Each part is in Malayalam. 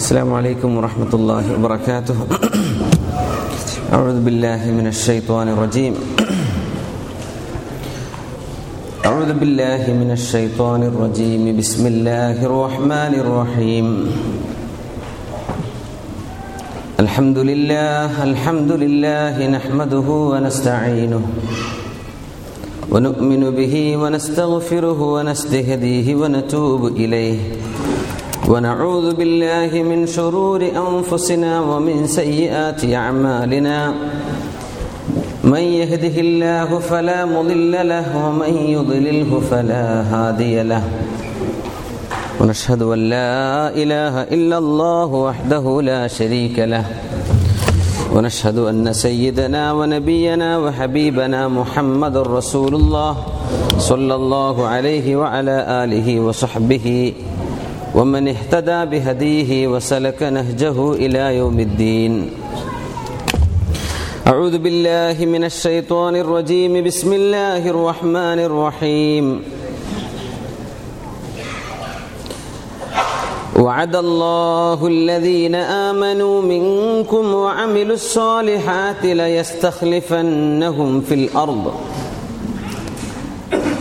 السلام عليكم ورحمة الله وبركاته. أعوذ بالله من الشيطان الرجيم. أعوذ بالله من الشيطان الرجيم. بسم الله الرحمن الرحيم. الحمد لله الحمد لله نحمده ونستعينه ونؤمن به ونستغفره ونستهديه ونتوب إليه. ونعوذ بالله من شرور أنفسنا ومن سيئات أعمالنا. من يهده الله فلا مضل له ومن يضلله فلا هادي له. ونشهد أن لا إله إلا الله وحده لا شريك له. ونشهد أن سيدنا ونبينا وحبيبنا محمد رسول الله صلى الله عليه وعلى آله وصحبه ومن اهتدى بهديه وسلك نهجه إلى يوم الدين. أعوذ بالله من الشيطان الرجيم. بسم الله الرحمن الرحيم. وعد الله الذين آمنوا منكم وعملوا الصالحات ليستخلفنهم في الأرض.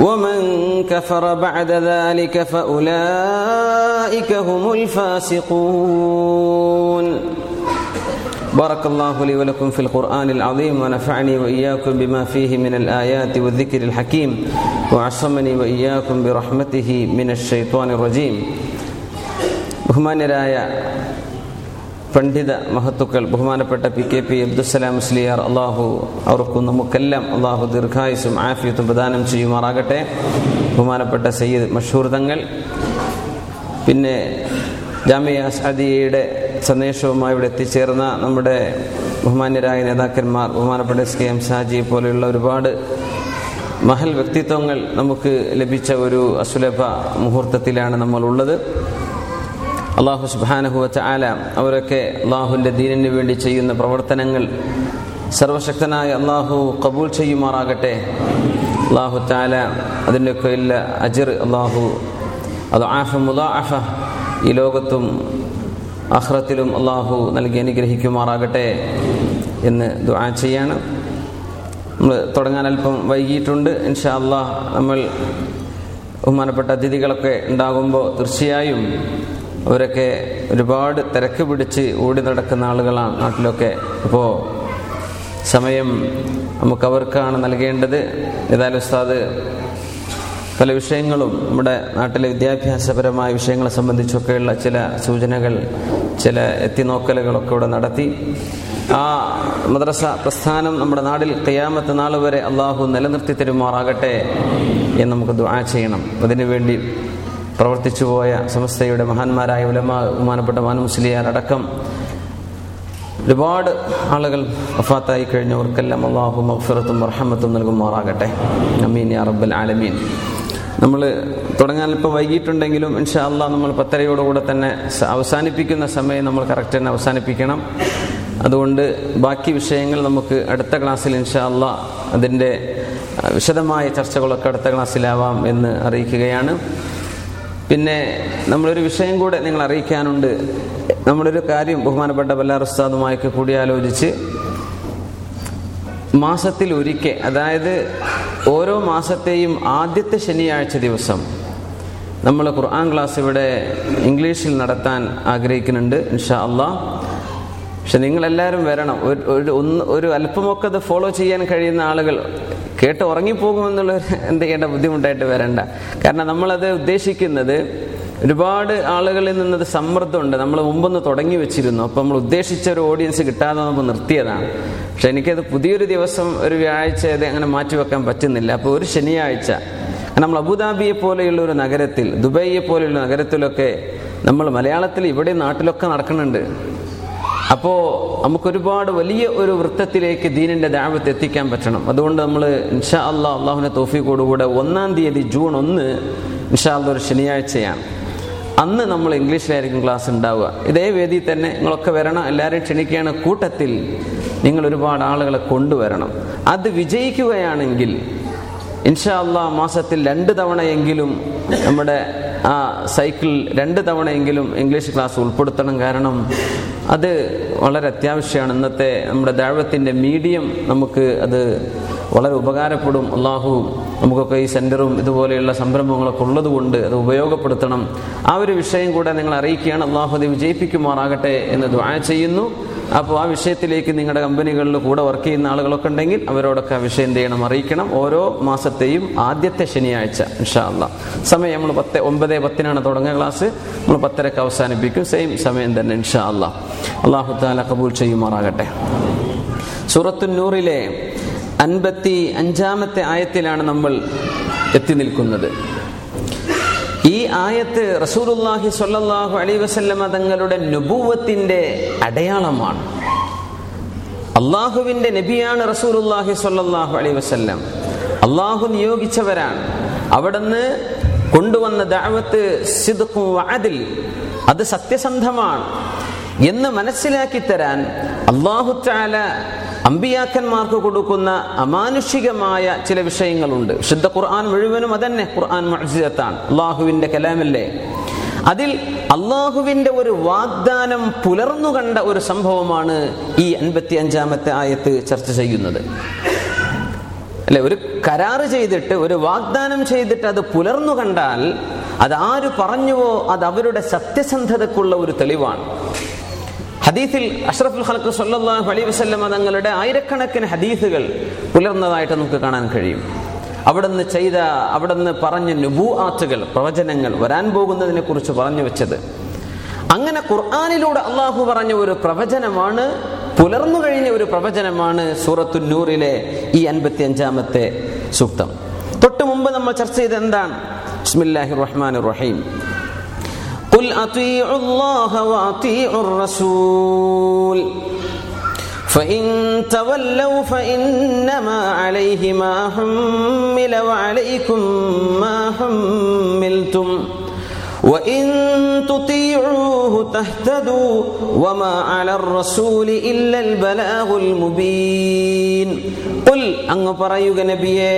ومن كفر بعد ذلك فاولئك هم الفاسقون بارك الله لي ولكم في القرآن العظيم ونفعني وإياكم بما فيه من الآيات والذكر الحكيم وعصمني وإياكم برحمته من الشيطان الرجيم ബഹുമാന്യരായ പണ്ഡിത മഹത്തുക്കൾ ബഹുമാനപ്പെട്ട P K P Abdussalam Musliyar Allah അവർക്കും നമുക്കെല്ലാം അള്ളാഹു ദീർഘായുസും ആഫിയത്തും പ്രദാനം ചെയ്യുമാറാകട്ടെ. ബഹുമാനപ്പെട്ട സയ്യിദ് മഷൂർ തങ്ങൾ പിന്നെ ജാമിയ സദിയയുടെ സന്ദേശവുമായി ഇവിടെ എത്തിച്ചേർന്ന നമ്മുടെ ബഹുമാന്യരായ നേതാക്കന്മാർ ബഹുമാനപ്പെട്ട എസ് കെ എം ഷാജി പോലെയുള്ള ഒരുപാട് മഹൽ വ്യക്തിത്വങ്ങൾ നമുക്ക് ലഭിച്ച ഒരു അസുലഭ മുഹൂർത്തത്തിലാണ് നമ്മൾ ഉള്ളത് അള്ളാഹു സുബാനഹുവച്ച അവരൊക്കെ അള്ളാഹുവിന്റെ ദീനിന് വേണ്ടി ചെയ്യുന്ന പ്രവർത്തനങ്ങൾ സർവശക്തനായ അള്ളാഹു കബൂൽ ചെയ്യുമാറാകട്ടെ. അള്ളാഹു താല അതിന്റെയൊക്കെ ഇല്ല അജിർ അള്ളാഹു അത് ആഫ മുദാഫ ഈ ലോകത്തും അഹ്റത്തിലും അള്ളാഹു നൽകി അനുഗ്രഹിക്കുമാറാകട്ടെ എന്ന് ദുആ ചെയ്യാണ്. നമ്മൾ തുടങ്ങാൻ അല്പം വൈകിയിട്ടുണ്ട്. ഇൻഷാ അള്ളാഹ് നമ്മൾ ബഹുമാനപ്പെട്ട അതിഥികളൊക്കെ ഉണ്ടാകുമ്പോൾ തീർച്ചയായും അവരൊക്കെ ഒരുപാട് തിരക്ക് പിടിച്ച് ഓടി നടക്കുന്ന ആളുകളാണ് നാട്ടിലൊക്കെ. അപ്പോൾ സമയം നമുക്ക് അവർക്കാണ് നൽകേണ്ടത്. ഏതായാലും ഉസ്താദ് പല വിഷയങ്ങളും നമ്മുടെ നാട്ടിലെ വിദ്യാഭ്യാസപരമായ വിഷയങ്ങളെ സംബന്ധിച്ചൊക്കെയുള്ള ചില സൂചനകൾ ചില എത്തിനോക്കലുകളൊക്കെ ഇവിടെ നടത്തി. ആ മദ്രസ പ്രസ്ഥാനം നമ്മുടെ നാടിൽ കയ്യാമത്ത് നാൾ വരെ അള്ളാഹു നിലനിർത്തി തരുമാറാകട്ടെ എന്ന് നമുക്ക് ദുആ ചെയ്യണം. അതിനുവേണ്ടി പ്രവർത്തിച്ചു പോയ സമസ്തയുടെ മഹാന്മാരായ ഉലമാ ബഹുമാനപ്പെട്ട മാനുമുസ്ലിയാർ അടക്കം ഒരുപാട് ആളുകൾ വഫാത്തായി കഴിഞ്ഞവർക്കെല്ലാം അള്ളാഹു മഗ്ഫിറത്തും റഹമത്തും നൽകുമാറാകട്ടെ. അമീൻ യാ റബ്ബൽ ആലമീൻ. നമ്മൾ തുടങ്ങാൻ ഇപ്പോൾ വൈകിട്ടുണ്ടെങ്കിലും ഇൻഷാ അള്ളാഹ് നമ്മൾ പത്തരയോടുകൂടെ തന്നെ അവസാനിപ്പിക്കുന്ന സമയം നമ്മൾ കറക്റ്റ് തന്നെ അവസാനിപ്പിക്കണം. അതുകൊണ്ട് ബാക്കി വിഷയങ്ങൾ നമുക്ക് അടുത്ത ക്ലാസ്സിൽ ഇൻഷാ അള്ളാഹ് അതിന്റെ വിശദമായ ചർച്ചകളൊക്കെ അടുത്ത ക്ലാസ്സിലാവാം എന്ന് അറിയിക്കുകയാണ്. പിന്നെ നമ്മളൊരു വിഷയം കൂടെ നിങ്ങൾ അറിയിക്കാനുണ്ട് നമ്മളൊരു കാര്യം ബഹുമാനപ്പെട്ട ബല്ലാർ ഉസ്താദുമായൊക്കെ കൂടിയാലോചിച്ച് മാസത്തിൽ ഒരിക്കൽ അതായത് ഓരോ മാസത്തെയും ആദ്യത്തെ ശനിയാഴ്ച ദിവസം നമ്മൾ ഖുർആൻ ക്ലാസ് ഇവിടെ ഇംഗ്ലീഷിൽ നടത്താൻ ആഗ്രഹിക്കുന്നുണ്ട് ഇൻഷാ അള്ളാ. പക്ഷെ നിങ്ങളെല്ലാവരും വരണം. ഒരു ഒന്ന് ഒരു അല്പമൊക്കെ അത് ഫോളോ ചെയ്യാൻ കഴിയുന്ന ആളുകൾ കേട്ട് ഉറങ്ങിപ്പോകുമെന്നുള്ള എന്ത് ചെയ്യേണ്ട ബുദ്ധിമുട്ടായിട്ട് വരണ്ട. കാരണം നമ്മളത് ഉദ്ദേശിക്കുന്നത് ഒരുപാട് ആളുകളിൽ നിന്നത് സമ്മർദ്ദമുണ്ട്. നമ്മൾ മുമ്പൊന്ന് തുടങ്ങി വെച്ചിരുന്നു. അപ്പം നമ്മൾ ഉദ്ദേശിച്ച ഒരു ഓഡിയൻസ് കിട്ടാതെ നമുക്ക് നിർത്തിയതാണ്. പക്ഷെ എനിക്കത് പുതിയൊരു ദിവസം ഒരു വ്യാഴാഴ്ച അത് അങ്ങനെ മാറ്റിവെക്കാൻ പറ്റുന്നില്ല. അപ്പോൾ ഒരു ശനിയാഴ്ച നമ്മൾ അബുദാബിയെ പോലെയുള്ള ഒരു നഗരത്തിൽ ദുബൈയെ പോലെയുള്ള നഗരത്തിലൊക്കെ നമ്മൾ മലയാളത്തിൽ ഇവിടെ നാട്ടിലൊക്കെ നടക്കുന്നുണ്ട്. അപ്പോ നമുക്കൊരുപാട് വലിയ ഒരു വൃത്തത്തിലേക്ക് ദീനിന്റെ ദാവത്ത് എത്തിക്കാൻ പറ്റണം. അതുകൊണ്ട് നമ്മൾ ഇൻഷാ അല്ലാ അള്ളാഹുവിന്റെ തോഫിക്കോടുകൂടെ ഒന്നാം തീയതി ജൂൺ ഒന്ന് ഇൻഷാ അല്ല ഒരു ശനിയാഴ്ചയാണ്. അന്ന് നമ്മൾ ഇംഗ്ലീഷിലായിരിക്കും ക്ലാസ് ഉണ്ടാവുക. ഇതേ വേദി തന്നെ നിങ്ങളൊക്കെ വരണം എല്ലാവരെയും ക്ഷണിക്കുകയാണ്. കൂട്ടത്തിൽ നിങ്ങൾ ഒരുപാട് ആളുകളെ കൊണ്ടുവരണം. അത് വിജയിക്കുകയാണെങ്കിൽ ഇൻഷാ അല്ലാ മാസത്തിൽ രണ്ട് തവണയെങ്കിലും നമ്മുടെ ആ സൈക്കിൾ രണ്ട് തവണയെങ്കിലും ഇംഗ്ലീഷ് ക്ലാസ് ഉൾപ്പെടുത്തണം. കാരണം അത് വളരെ അത്യാവശ്യമാണ്. ഇന്നത്തെ നമ്മുടെ ദാഴ്വത്തിന്റെ മീഡിയം നമുക്ക് അത് വളരെ ഉപകാരപ്പെടും. അള്ളാഹു നമുക്കൊക്കെ ഈ സെന്ററും ഇതുപോലെയുള്ള സംരംഭങ്ങളൊക്കെ ഉള്ളത് കൊണ്ട് അത് ഉപയോഗപ്പെടുത്തണം. ആ ഒരു വിഷയം കൂടെ നിങ്ങൾ അറിയിക്കുകയാണ്. അള്ളാഹു അത് വിജയിപ്പിക്കുമാറാകട്ടെ എന്ന് ദ്വായ ചെയ്യുന്നു. അപ്പോൾ ആ വിഷയത്തിലേക്ക് നിങ്ങളുടെ കമ്പനികളിൽ കൂടെ വർക്ക് ചെയ്യുന്ന ആളുകളൊക്കെ ഉണ്ടെങ്കിൽ അവരോടൊക്കെ ആ വിഷയം എന്ത് ചെയ്യണം അറിയിക്കണം. ഓരോ മാസത്തെയും ആദ്യത്തെ ശനിയാഴ്ച ഇൻഷാ അല്ലാ സമയം നമ്മൾ പത്ത് ഒമ്പത് പത്തിനാണ് തുടങ്ങിയ ക്ലാസ് നമ്മൾ പത്തരക്ക് അവസാനിപ്പിക്കും. സെയിം സമയം തന്നെ ഇൻഷാ അല്ലാ അള്ളാഹു താല കബൂൽ ചെയ്യുമാറാകട്ടെ. സൂറത്തുന്നൂറിലെ അൻപത്തി അഞ്ചാമത്തെ ആയത്തിലാണ് നമ്മൾ എത്തി നിൽക്കുന്നത്. ആയത്ത് റസൂലുല്ലാഹി സ്വല്ലല്ലാഹു അലൈഹി വസല്ലം തങ്ങളുടെ നുബുവത്തിന്റെ അടയാളമാണ്. അള്ളാഹുവിന്റെ നബിയാണ് റസൂലുല്ലാഹി സ്വല്ലല്ലാഹു അലൈഹി വസല്ലം. അള്ളാഹു നിയോഗിച്ചവരാണ്. അവിടുന്ന് കൊണ്ടുവന്ന ദഅവത്ത് സിദ്ഖു വഅദിൽ അത് സത്യസന്ധമാണ്. എന്ന് മനസ്സിലാക്കി തരാൻ അള്ളാഹു തആല അമ്പിയാക്കന്മാർക്ക് കൊടുക്കുന്ന അമാനുഷികമായ ചില വിഷയങ്ങളുണ്ട്. വിശുദ്ധ ഖുർആൻ മുഴുവനും അതന്നെ. ഖുർആൻ മുഅ്ജിസത്താണ്. അള്ളാഹുവിന്റെ കലാമല്ലേ? അതിൽ അള്ളാഹുവിന്റെ ഒരു വാഗ്ദാനം പുലർന്നു കണ്ട ഒരു സംഭവമാണ് ഈ അൻപത്തി അഞ്ചാമത്തെ ആയത്ത് ചർച്ച ചെയ്യുന്നത്. അല്ലെ ഒരു കരാറ് ചെയ്തിട്ട് ഒരു വാഗ്ദാനം ചെയ്തിട്ട് അത് പുലർന്നു കണ്ടാൽ അത് ആര് പറഞ്ഞുവോ അത് അവരുടെ സത്യസന്ധതക്കുള്ള ഒരു തെളിവാണ്. ഹദീസിൽ അഷ്റഫുൽ ഖൽക്ക് സല്ലല്ലാഹു അലൈഹി വസല്ലം തങ്ങളുടെ ആയിരക്കണക്കിന് ഹദീസുകൾ പുലർന്നതായിട്ട് നമുക്ക് കാണാൻ കഴിയും. അവിടുന്ന് ചെയ്ത അവിടുന്ന് പറഞ്ഞ നുബൂ പ്രവചനങ്ങൾ വരാൻ പോകുന്നതിനെ കുറിച്ച് പറഞ്ഞു വെച്ചത്. അങ്ങനെ ഖുർആാനിലൂടെ അള്ളാഹു പറഞ്ഞ ഒരു പ്രവചനമാണ് പുലർന്നു കഴിഞ്ഞ ഒരു പ്രവചനമാണ് സൂറത്തു നൂറിലെ ഈ അൻപത്തി അഞ്ചാമത്തെ സൂക്തം. തൊട്ടു മുമ്പ് നമ്മൾ ചർച്ച ചെയ്ത് എന്താണ്? ബിസ്മില്ലാഹിർ റഹ്മാനിർ റഹീം. قل اطيعوا الله واطيعوا الرسول فإن تولوا فإنما عليه ما حمل وعليكم ما حملتم وإن تطيعوه تهتدوا وما على الرسول إلا البلاغ المبين قل അങ്ങ് പറയുക നബിയേ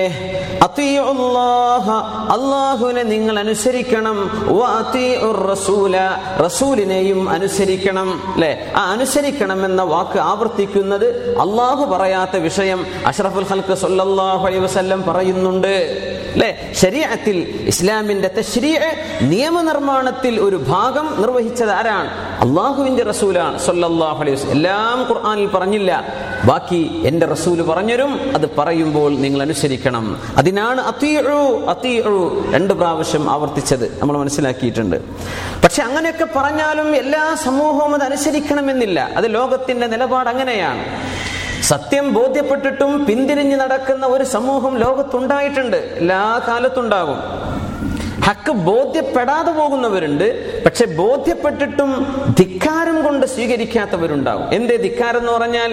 അള്ളാഹുവിനെ നിങ്ങൾ അനുസരിക്കണം റസൂലിനെയും അനുസരിക്കണം അല്ലെ ആ അനുസരിക്കണം എന്ന വാക്ക് ആവർത്തിക്കുന്നത് അള്ളാഹു പറയാത്ത വിഷയം അഷ്റഫുൽ ഹൽക്ക് സൊല്ലാഹു അലൈ വസല്ലം പറയുന്നുണ്ട് അല്ലെ ശരീരത്തിൽ ഇസ്ലാമിന്റെ തശ്രീഅ നിയമനിർമ്മാണത്തിൽ ഒരു ഭാഗം നിർവഹിച്ചത് ആരാണ്? അള്ളാഹുവിന്റെ റസൂലാണ് അലൈഹി എല്ലാം ഖുർആാനിൽ പറഞ്ഞില്ല. ബാക്കി എന്റെ റസൂൽ പറഞ്ഞരും അത് പറയുമ്പോൾ നിങ്ങൾ അനുസരിക്കണം. അതിനാണ് അത്തീഴു അത്തീഴു രണ്ട് പ്രാവശ്യം ആവർത്തിച്ചത്. നമ്മൾ മനസ്സിലാക്കിയിട്ടുണ്ട്. പക്ഷെ അങ്ങനെയൊക്കെ പറഞ്ഞാലും എല്ലാ സമൂഹവും അത് അനുസരിക്കണമെന്നില്ല. അത് ലോകത്തിന്റെ നിലപാട് അങ്ങനെയാണ്. സത്യം ബോധ്യപ്പെട്ടിട്ടും പിന്തിരിഞ്ഞ് നടക്കുന്ന ഒരു സമൂഹം ലോകത്തുണ്ടായിട്ടുണ്ട്. എല്ലാ കാലത്തുണ്ടാകും ഹക്ക് ബോധ്യപ്പെടാതെ പോകുന്നവരുണ്ട് പക്ഷെ ബോധ്യപ്പെട്ടിട്ടും ധിക്കാരം കൊണ്ട് സ്വീകരിക്കാത്തവരുണ്ടാവും. എന്തേ ധിക്കാരം എന്ന് പറഞ്ഞാൽ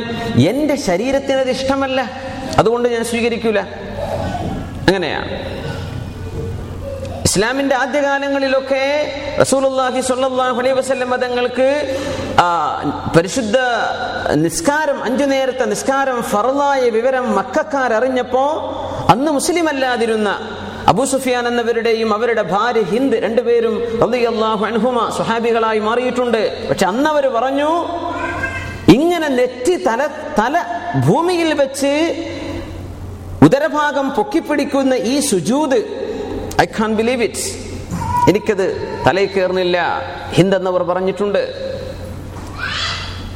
എന്റെ ശരീരത്തിന് അത് ഇഷ്ടമല്ല അതുകൊണ്ട് ഞാൻ സ്വീകരിക്കൂല. അങ്ങനെയാണ്. ഇസ്ലാമിന്റെ ആദ്യകാലങ്ങളിലൊക്കെ റസൂലുള്ളാഹി സ്വല്ലല്ലാഹു അലൈഹി വസല്ലം മതങ്ങൾക്ക് പരിശുദ്ധ നിസ്കാരം അഞ്ചു നേരത്തെ നിസ്കാരം ഫറലായ വിവരം മക്കാർ അറിഞ്ഞപ്പോ അന്ന് മുസ്ലിം അല്ലാതിരുന്ന അബൂ സുഫിയാൻ എന്നവരുടെയും അവരുടെ ഭാര്യ ഹിന്ദ് രണ്ടുപേരും റളിയല്ലാഹു അൻഹുമ സ്വഹാബികളായി മാറിയിട്ടുണ്ട്. പക്ഷെ അന്നവർ പറഞ്ഞു ഇങ്ങനെ നെറ്റി തല തല ഭൂമിയിൽ വെച്ച് ഉദരഭാഗം പൊക്കിപ്പിടിക്കുന്ന ഈ സുജൂത് ഐ കാൻ ബിലീവ് ഇറ്റ്. എനിക്കത് തലയിൽ കയറുന്നില്ല ഹിന്ദ് എന്നവർ പറഞ്ഞിട്ടുണ്ട്.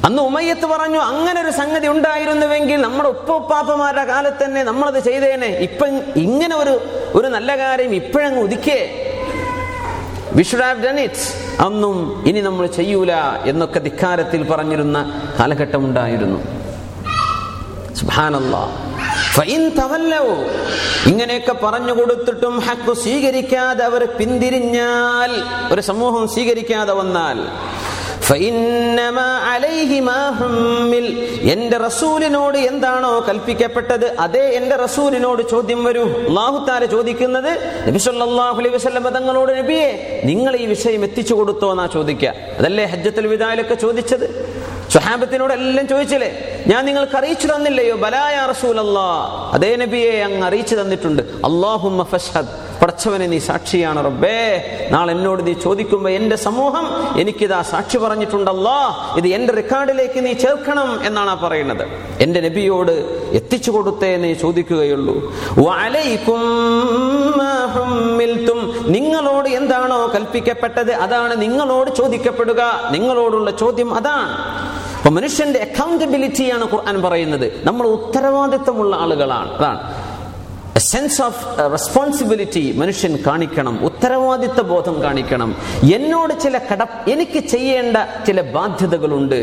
അന്ന് ഉമയ്യത്ത് പറഞ്ഞു അങ്ങനെ ഒരു സംഗതി ഉണ്ടായിരുന്നുവെങ്കിൽ നമ്മുടെ ഉപ്പുപ്പാപ്പമാരുടെ കാലത്ത് തന്നെ നമ്മളത് ചെയ്തേനെ. ഇപ്പം ഇങ്ങനെ ഒരു ഒരു നല്ല കാര്യം ഇപ്പോഴങ്ങ് ഒതുക്കേ. We should have done it അന്നും ഇനി നമ്മൾ ചെയ്യൂല എന്നൊക്കെ ധിക്കാരത്തിൽ പറഞ്ഞിരുന്ന കാലഘട്ടം ഉണ്ടായിരുന്നു ഇങ്ങനെയൊക്കെ പറഞ്ഞു കൊടുത്തിട്ടും ഹക്ക് സ്വീകരിക്കാതെ അവർ പിന്തിരിഞ്ഞാൽ ഒരു സമൂഹം സ്വീകരിക്കാതെ വന്നാൽ എന്റെ റസൂലിനോട് എന്താണോ കൽപ്പിക്കപ്പെട്ടത് അതേ എന്റെ റസൂലിനോട് ചോദ്യം വരൂ. അള്ളാഹുത്താര ചോദിക്കുന്നത് നബി സല്ലല്ലാഹു അലൈഹി തങ്ങളോട് നബിയെ നിങ്ങൾ ഈ വിഷയം എത്തിച്ചു കൊടുത്തോ എന്നാ ചോദിക്കുക? അതല്ലേ ഹജ്ജത്തുൽ വിദായിലൊക്കെ ചോദിച്ചത്? സ്വഹാബത്തിനോട് എല്ലാം ചോദിച്ചില്ലേ? ഞാൻ നിങ്ങൾക്ക് അറിയിച്ചു തന്നില്ലയോ? ബലായ റസൂലല്ലാ. അതേ നബിയെ അങ്ങ് അറിയിച്ചു തന്നിട്ടുണ്ട്. അള്ളാഹു പടച്ചവനെ നീ സാക്ഷിയാണ് റബ്ബേ. നാളെ എന്നോട് നീ ചോദിക്കുമ്പോ എന്റെ സമൂഹം എനിക്കിതാ സാക്ഷി പറഞ്ഞിട്ടുണ്ടല്ലോ. ഇത് എന്റെ റെക്കോർഡിലേക്ക് നീ ചേർക്കണം എന്നാണ് പറയുന്നത്. എന്റെ നബിയോട് എത്തിച്ചു കൊടുത്തേ നീ ചോദിക്കുകയുള്ളൂ. നിങ്ങളോട് എന്താണോ കൽപ്പിക്കപ്പെട്ടത് അതാണ് നിങ്ങളോട് ചോദിക്കപ്പെടുക. നിങ്ങളോടുള്ള ചോദ്യം അതാണ്. അപ്പൊ മനുഷ്യന്റെ അക്കൗണ്ടബിലിറ്റിയാണ് ഖുർആൻ പറയുന്നത്. നമ്മൾ ഉത്തരവാദിത്തമുള്ള ആളുകളാണ്. അതാണ്. സെൻസ് ഓഫ് റെസ്പോൺസിബിലിറ്റി മനുഷ്യൻ കാണിക്കണം ഉത്തരവാദിത്ത ബോധം കാണിക്കണം. എന്നോട് ചില കട എനിക്ക് ചെയ്യേണ്ട ചില ബാധ്യതകളുണ്ട്.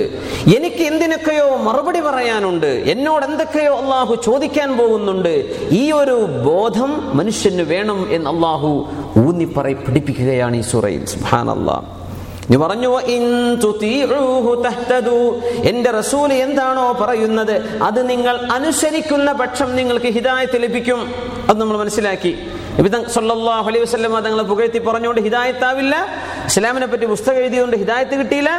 എനിക്ക് എന്തിനൊക്കെയോ മറുപടി പറയാനുണ്ട്. എന്നോട് എന്തൊക്കെയോ അള്ളാഹു ചോദിക്കാൻ പോകുന്നുണ്ട്. ഈ ഒരു ബോധം മനുഷ്യന് വേണം എന്ന് അള്ളാഹു ഊന്നി പറയി പഠിപ്പിക്കുകയാണ് ഈ സുറയിൽ. നീ പറഞ്ഞു. എന്റെ റസൂൽ എന്താണോ പറയുന്നത് അത് നിങ്ങൾ അനുസരിക്കുന്ന പക്ഷം നിങ്ങൾക്ക് ഹിദായത്ത് ലഭിക്കും. അത് നമ്മൾ മനസ്സിലാക്കി. നബി തങ്ങൾ സല്ലല്ലാഹു അലൈഹി വസല്ലം തങ്ങളെ പുകഴ്ത്തി പറഞ്ഞുകൊണ്ട് ഹിദായത്താവില്ല. ഇസ്ലാമിനെ പറ്റി പുസ്തകം എഴുതിയതുകൊണ്ട് ഹിദായത്ത് കിട്ടിയില്ല.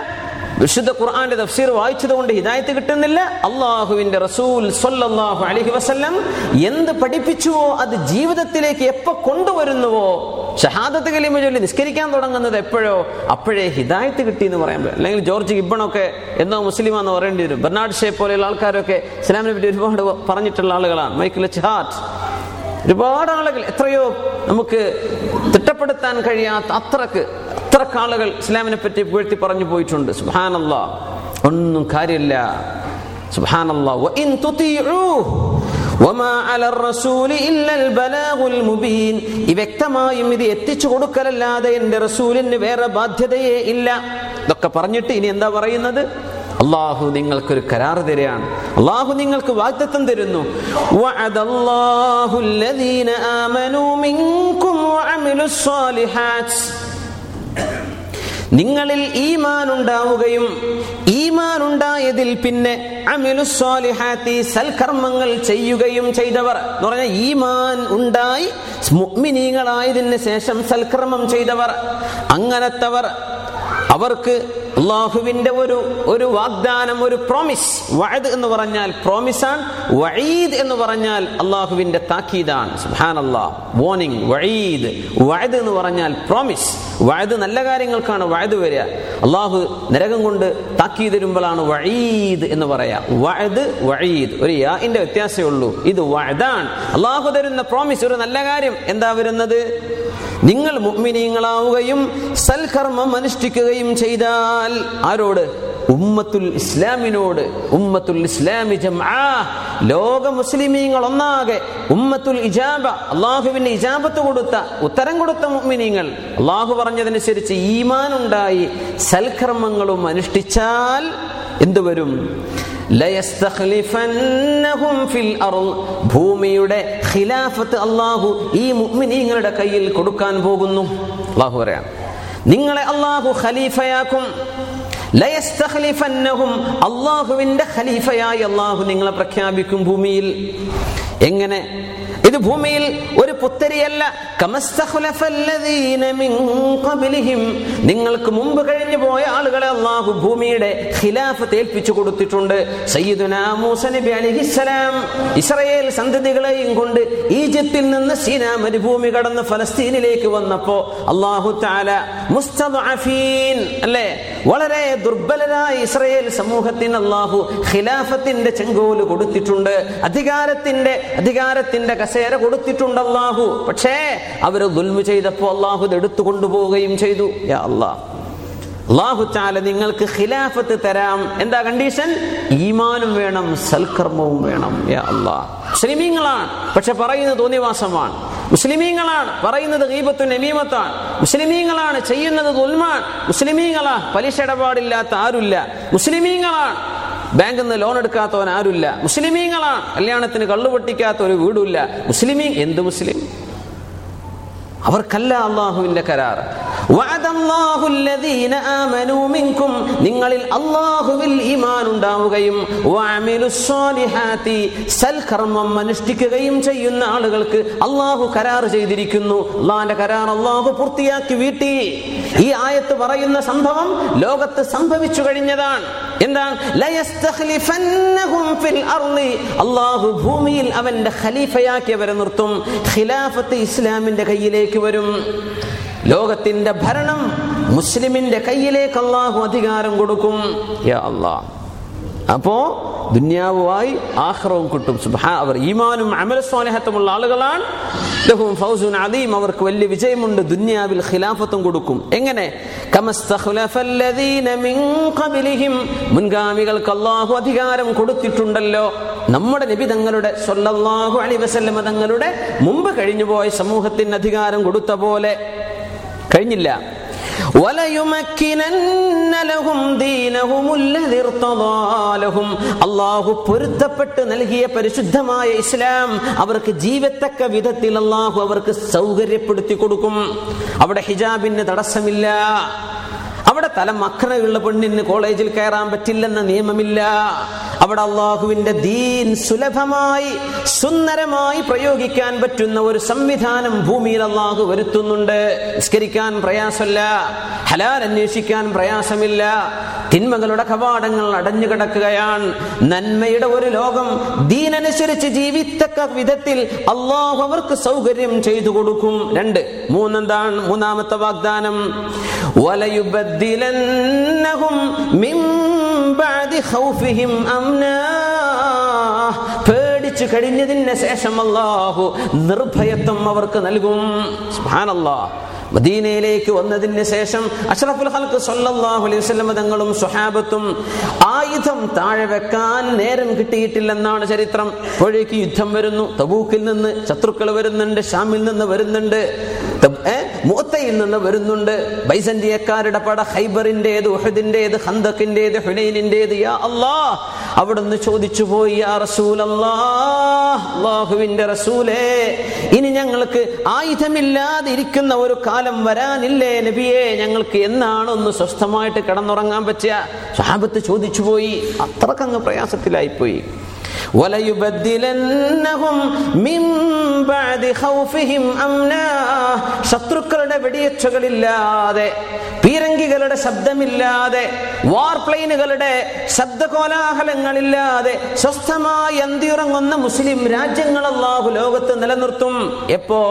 വിശുദ്ധ ഖുർആന്റെ തഫ്സീർ വായിച്ചത് കൊണ്ട് ഹിദായത്ത് കിട്ടുന്നില്ല. അള്ളാഹുവിന്റെ റസൂൽ സല്ലല്ലാഹു അലൈഹി വസല്ലം എന്ത് പഠിപ്പിച്ചുവോ അത് ജീവിതത്തിലേക്ക് എപ്പോ കൊണ്ടുവരുന്നുവോ ഷഹാദത്ത് കലിമ ചൊല്ലി നിസ്കരിക്കാൻ തുടങ്ങുന്നത് എപ്പോഴോ അപ്പോഴേ ഹിദായത്ത് കിട്ടി എന്ന് പറയാൻ പറ്റും. അല്ലെങ്കിൽ ജോർജ് ഗിബണൊക്കെ എന്നോ മുസ്ലിമാന്ന് പറയേണ്ടി വരും. ബെർണാഡ് ഷേ പോലെയുള്ള ആൾക്കാരൊക്കെ ഇസ്ലാമിനെ പറ്റി ഒരുപാട് പറഞ്ഞിട്ടുള്ള ആളുകളാണ്. Michael Hart. ഒരുപാട് ആളുകൾ എത്രയോ നമുക്ക് തിട്ടപ്പെടുത്താൻ കഴിയാത്ത അത്രയ്ക്ക് അത്രയ്ക്ക് ആളുകൾ ഇസ്ലാമിനെ പറ്റി വീഴ്ത്തി പറഞ്ഞു പോയിട്ടുണ്ട്. സുഹാനല്ല ഒന്നും കാര്യമില്ല. സുഹാനല്ലാ വ്യക്തമായും ഇത് എത്തിച്ചു കൊടുക്കലല്ലാതെ എന്റെ റസൂലിന് വേറെ ബാധ്യതയേ ഇല്ല. ഇതൊക്കെ പറഞ്ഞിട്ട് ഇനി എന്താ പറയുന്നത്? അള്ളാഹു നിങ്ങൾക്കൊരു കരാർ തരികയാണ്. അള്ളാഹു നിങ്ങൾക്ക് വാഗ്ദത്തം തരുന്നു. നിങ്ങളിൽ ഈമാനുണ്ടാവുകയും ഈമാനുണ്ടായതിൽ പിന്നെ അമിലുസ്വാലിഹാത്തി സൽക്കർമ്മങ്ങൾ ചെയ്യുകയും ചെയ്തവർ എന്ന് പറഞ്ഞാൽ ഈമാൻ ഉണ്ടായി മുഗ്മിനീങ്ങളായതിന് ശേഷം സൽക്കർമ്മം ചെയ്തവർ അങ്ങനത്തവർ അവർക്ക് അള്ളാഹുവിന്റെ ഒരു ഒരു വാഗ്ദാനം ഒരു പ്രോമിസ് വഅദ് എന്ന് പറഞ്ഞാൽ പ്രോമിസാണ് വഴീദ് എന്ന് പറഞ്ഞാൽ അള്ളാഹുവിന്റെ താക്കീതാണ്. അള്ളാഹ് വോണിംഗ് വഴീദ് വഅദ് എന്ന് പറഞ്ഞാൽ പ്രോമിസ് വഅദ് നല്ല കാര്യങ്ങൾക്കാണ് വഅദ് വരിക. അള്ളാഹു നരകം കൊണ്ട് താക്കീത് തരുമ്പോഴാണ് വഴീദ് എന്ന് പറയാ. വഅദ് വഴീദ് ഒരു യാഇന്റെ വ്യത്യാസമേ ഉള്ളൂ. ഇത് വഅദാണ്. അള്ളാഹു തരുന്ന പ്രോമിസ് ഒരു നല്ല കാര്യം എന്താ വരുന്നത്? നിങ്ങൾ മുഅ്മിനീങ്ങളാവുകയും സൽകർമ്മം അനുഷ്ഠിക്കുകയും ചെയ്താൽ ആരോട്? ഉമ്മത്തുൽ ഇസ്ലാമിനോട്. ഉമ്മത്തുൽ ഇസ്ലാമി ലോക മുസ്ലിമീങ്ങൾ ഒന്നാകെ ഉമ്മത്തുൽ ഇജാബ. അള്ളാഹുവിന് ഇജാബത്ത് കൊടുത്ത ഉത്തരം കൊടുത്ത മുഅ്മിനീങ്ങൾ. അള്ളാഹു പറഞ്ഞതനുസരിച്ച് ഈമാനുണ്ടായി സൽക്കർമ്മങ്ങളും അനുഷ്ഠിച്ചാൽ എന്തു ഭൂമിയുടെ ഖിലാഫത്ത് അള്ളാഹു ഈ മുഅ്മിനീങ്ങളുടെ കയ്യിൽ കൊടുക്കാൻ പോകുന്നു. അള്ളാഹു പറയാണ് നിങ്ങളെ അള്ളാഹു ഖലീഫയാക്കും. അള്ളാഹുവിന്റെ ഖലീഫയായി അള്ളാഹു നിങ്ങളെ പ്രഖ്യാപിക്കും ഭൂമിയിൽ. എങ്ങനെ? ഇത് ഭൂമിയിൽ ഒരു പുത്തരിയല്ല. നിങ്ങൾക്ക് മുമ്പ് കഴിഞ്ഞു പോയ ആളുകളെ അള്ളാഹു ഭൂമിയുടെ ഖിലാഫത്ത് ഏൽപ്പിച്ചു കൊടുത്തിട്ടുണ്ട്. സയ്യിദുന മൂസ നബി അലൈഹിസ്സലാം ഇസ്രായേൽ സന്തതികളെയും കൊണ്ട് ഈജിപ്തിൽ നിന്ന് സീനാ മരുഭൂമി കടന്ന് ഫലസ്തീനിലേക്ക് വന്നപ്പോ അള്ളാഹു താല മുസ്തദ്അഫീൻ അല്ലേ? വളരെ ദുർബലരായ ഇസ്രായേൽ സമൂഹത്തിന് അള്ളാഹു ഖിലാഫത്തിന്റെ ചെങ്കോൽ കൊടുത്തിട്ടുണ്ട്. അധികാരത്തിന്റെ അധികാരത്തിന്റെ കസേര കൊടുത്തിട്ടുണ്ട് അള്ളാഹു പക്ഷേ അവർ ദുൽമു ചെയ്തപ്പോ അള്ളാഹു എടുത്തു കൊണ്ടുപോവുകയും ചെയ്തു. യാ അള്ളാഹ് ചാല നിങ്ങൾക്ക് ഖിലാഫത്ത് തരാം. എന്താ കണ്ടീഷൻ ഈമാനും വേണം സൽക്കർമ്മവും വേണം. യാ മുസ്ലിമീങ്ങളാണ്. പക്ഷെ പറയുന്നത് തോന്നിവാസമാണ് മുസ്ലിമീങ്ങളാണ്. പറയുന്നത് ഗീബത്തു നമീമത്താണ്. മുസ്ലിമീങ്ങളാണ് ചെയ്യുന്നത് ദുൽമാൻ മുസ്ലിമീങ്ങളാ. പലിശ ഇടപാടില്ലാത്ത ആരുമില്ല. മുസ്ലിമീങ്ങളാണ്. ബാങ്കിൽ നിന്ന് ലോൺ എടുക്കാത്തവൻ ആരുമില്ല. മുസ്ലിമീങ്ങളാണ്. കല്യാണത്തിന് കള്ളു പൊട്ടിക്കാത്ത ഒരു വീടുമില്ല മുസ്ലിമീ എന്ത് മുസ്ലിം? അവർക്കല്ല അള്ളാഹുവിന്റെ കരാർ. നിങ്ങളിൽ അള്ളാഹുവിൽ ഈമാൻ ഉണ്ടാവുകയും സൽകർമ്മം അനുഷ്ഠിക്കുകയും ചെയ്യുന്ന ആളുകൾക്ക് അള്ളാഹു കരാർ ചെയ്തിരിക്കുന്നു. അള്ളാഹിന്റെ കരാർ അള്ളാഹു പൂർത്തിയാക്കി വീട്ടി. ഈ ആയത്ത് പറയുന്ന സംഭവം ലോകത്ത് സംഭവിച്ചു കഴിഞ്ഞതാണ്. എന്താണ് അള്ളാഹു ഭൂമിയിൽ അവന്റെ ഖലീഫയാക്കി അവരെ നിർത്തും. ഖിലാഫത്ത് ഇസ്ലാമിന്റെ കയ്യിലേക്ക് വരും. ലോകത്തിന്റെ ഭരണം മുസ്ലിമിന്റെ കയ്യിലേക്ക് അള്ളാഹു അധികാരം കൊടുക്കും. യാ അപ്പോ ദുന്യാവുമായി ആഹ്റവും കിട്ടും. അവർ ഈമാനും അമലസ്വാലഹത്തുമുള്ള ആളുകളാണ്. ഫൗസുൻ അവർക്ക് വലിയ വിജയമുണ്ട്. ദുന്യാവിൽ ഖിലാഫത്തും കൊടുക്കും. എങ്ങനെ? മുൻഗാമികൾക്ക് അല്ലാഹു അധികാരം കൊടുത്തിട്ടുണ്ടല്ലോ. നമ്മുടെ നബി തങ്ങളുടെ സ്വല്ലല്ലാഹു അലി വസല്ലമ തങ്ങളുടെ മുമ്പ് കഴിഞ്ഞുപോയ സമൂഹത്തിന് അധികാരം കൊടുത്ത പോലെ കഴിഞ്ഞില്ല. അള്ളാഹു പൊരുത്തപ്പെട്ട് നൽകിയ പരിശുദ്ധമായ ഇസ്ലാം അവർക്ക് ജീവത്തക്ക വിധത്തിൽ അള്ളാഹു അവർക്ക് സൗകര്യപ്പെടുത്തി കൊടുക്കും. അവിടെ ഹിജാബിന് തടസ്സമില്ല. അവിടെ തല മക്രയുള്ള പെണ്ണിന് കോളേജിൽ കയറാൻ പറ്റില്ലെന്ന നിയമമില്ല. അവിടെ അള്ളാഹുവിന്റെ ദീൻ സുലഭമായി സുന്ദരമായി പ്രയോഗിക്കാൻ പറ്റുന്ന ഒരു സംവിധാനം ഭൂമിയിൽ അള്ളാഹു വരുത്തുന്നുണ്ട്. നിസ്കരിക്കാൻ പ്രയാസമല്ല ഹലാൽ അന്വേഷിക്കാൻ പ്രയാസമില്ല. തിന്മകളുടെ കവാടങ്ങൾ അടഞ്ഞു കിടക്കുകയാണ്. നന്മയുടെ ഒരു ലോകം ദീനനുസരിച്ച് ജീവിത്തക്ക വിധത്തിൽ അള്ളാഹു അവർക്ക് സൗകര്യം ചെയ്തു കൊടുക്കും. രണ്ട് മൂന്നെന്താണ്? മൂന്നാമത്തെ വാഗ്ദാനം. മിൻ ബഅദി ഖൗഫിഹിം അംനാ പേടിച്ചു കഴിഞ്ഞതിന് ശേഷം അല്ലാഹു നിർഭയത്വം അവർക്ക് നൽകും. സുബ്ഹാനല്ലാഹ് മദീനയിലേക്ക് വന്നതിന് ശേഷം അഷ്റഫുൽ ഹൽക്ക് സല്ലല്ലാഹു അലൈഹി വസല്ലം തങ്ങളും സ്വഹാബത്തും ആയുധം താഴെ വെക്കാൻ നേരം കിട്ടിയിട്ടില്ലെന്നാണ് ചരിത്രം. അപ്പോഴേക്ക് യുദ്ധം വരുന്നു തബൂക്കിൽ നിന്ന് ശത്രുക്കൾ വരുന്നുണ്ട് ഷാമിൽ നിന്ന് വരുന്നുണ്ട്. മൂത്തയിൽ നിന്ന് വരുന്നുണ്ട്. ബൈസന്റിയക്കാരുടെ പട ഹൈബറിന്റേത് ഉഹദിന്റേത് ഹന്തക്കിന്റേത് ഹുനൈനിന്റേത്. യാ അല്ലാ അവിടുന്ന് ചോദിച്ചു പോയി യാ റസൂൽ അള്ളാഹുവിന്റെ റസൂലേ ഇനി ഞങ്ങൾക്ക് ആയുധമില്ലാതെ ഇരിക്കുന്ന ഒരു കാലം വരാനില്ലേ നബിയെ? ഞങ്ങൾക്ക് എന്നാണ് ഒന്ന് സ്വസ്ഥമായിട്ട് കിടന്നുറങ്ങാൻ പറ്റുക? സ്വഹാബത്ത് ചോദിച്ചു പോയി. അത്രക്കങ്ങ് പ്രയാസത്തിലായിപ്പോയി. ശത്രുക്കളുടെ വെടിയച്ചുകളില്ലാതെ പീരങ്കികളുടെ ശബ്ദമില്ലാതെ വാർ പ്ലെയിനുകളുടെ ശബ്ദകോലാഹലങ്ങളില്ലാതെ സ്വസ്ഥമായി അന്തിയുറങ്ങുന്ന മുസ്ലിം രാജ്യങ്ങൾ അള്ളാഹു ലോകത്ത് നിലനിർത്തും. എപ്പോ?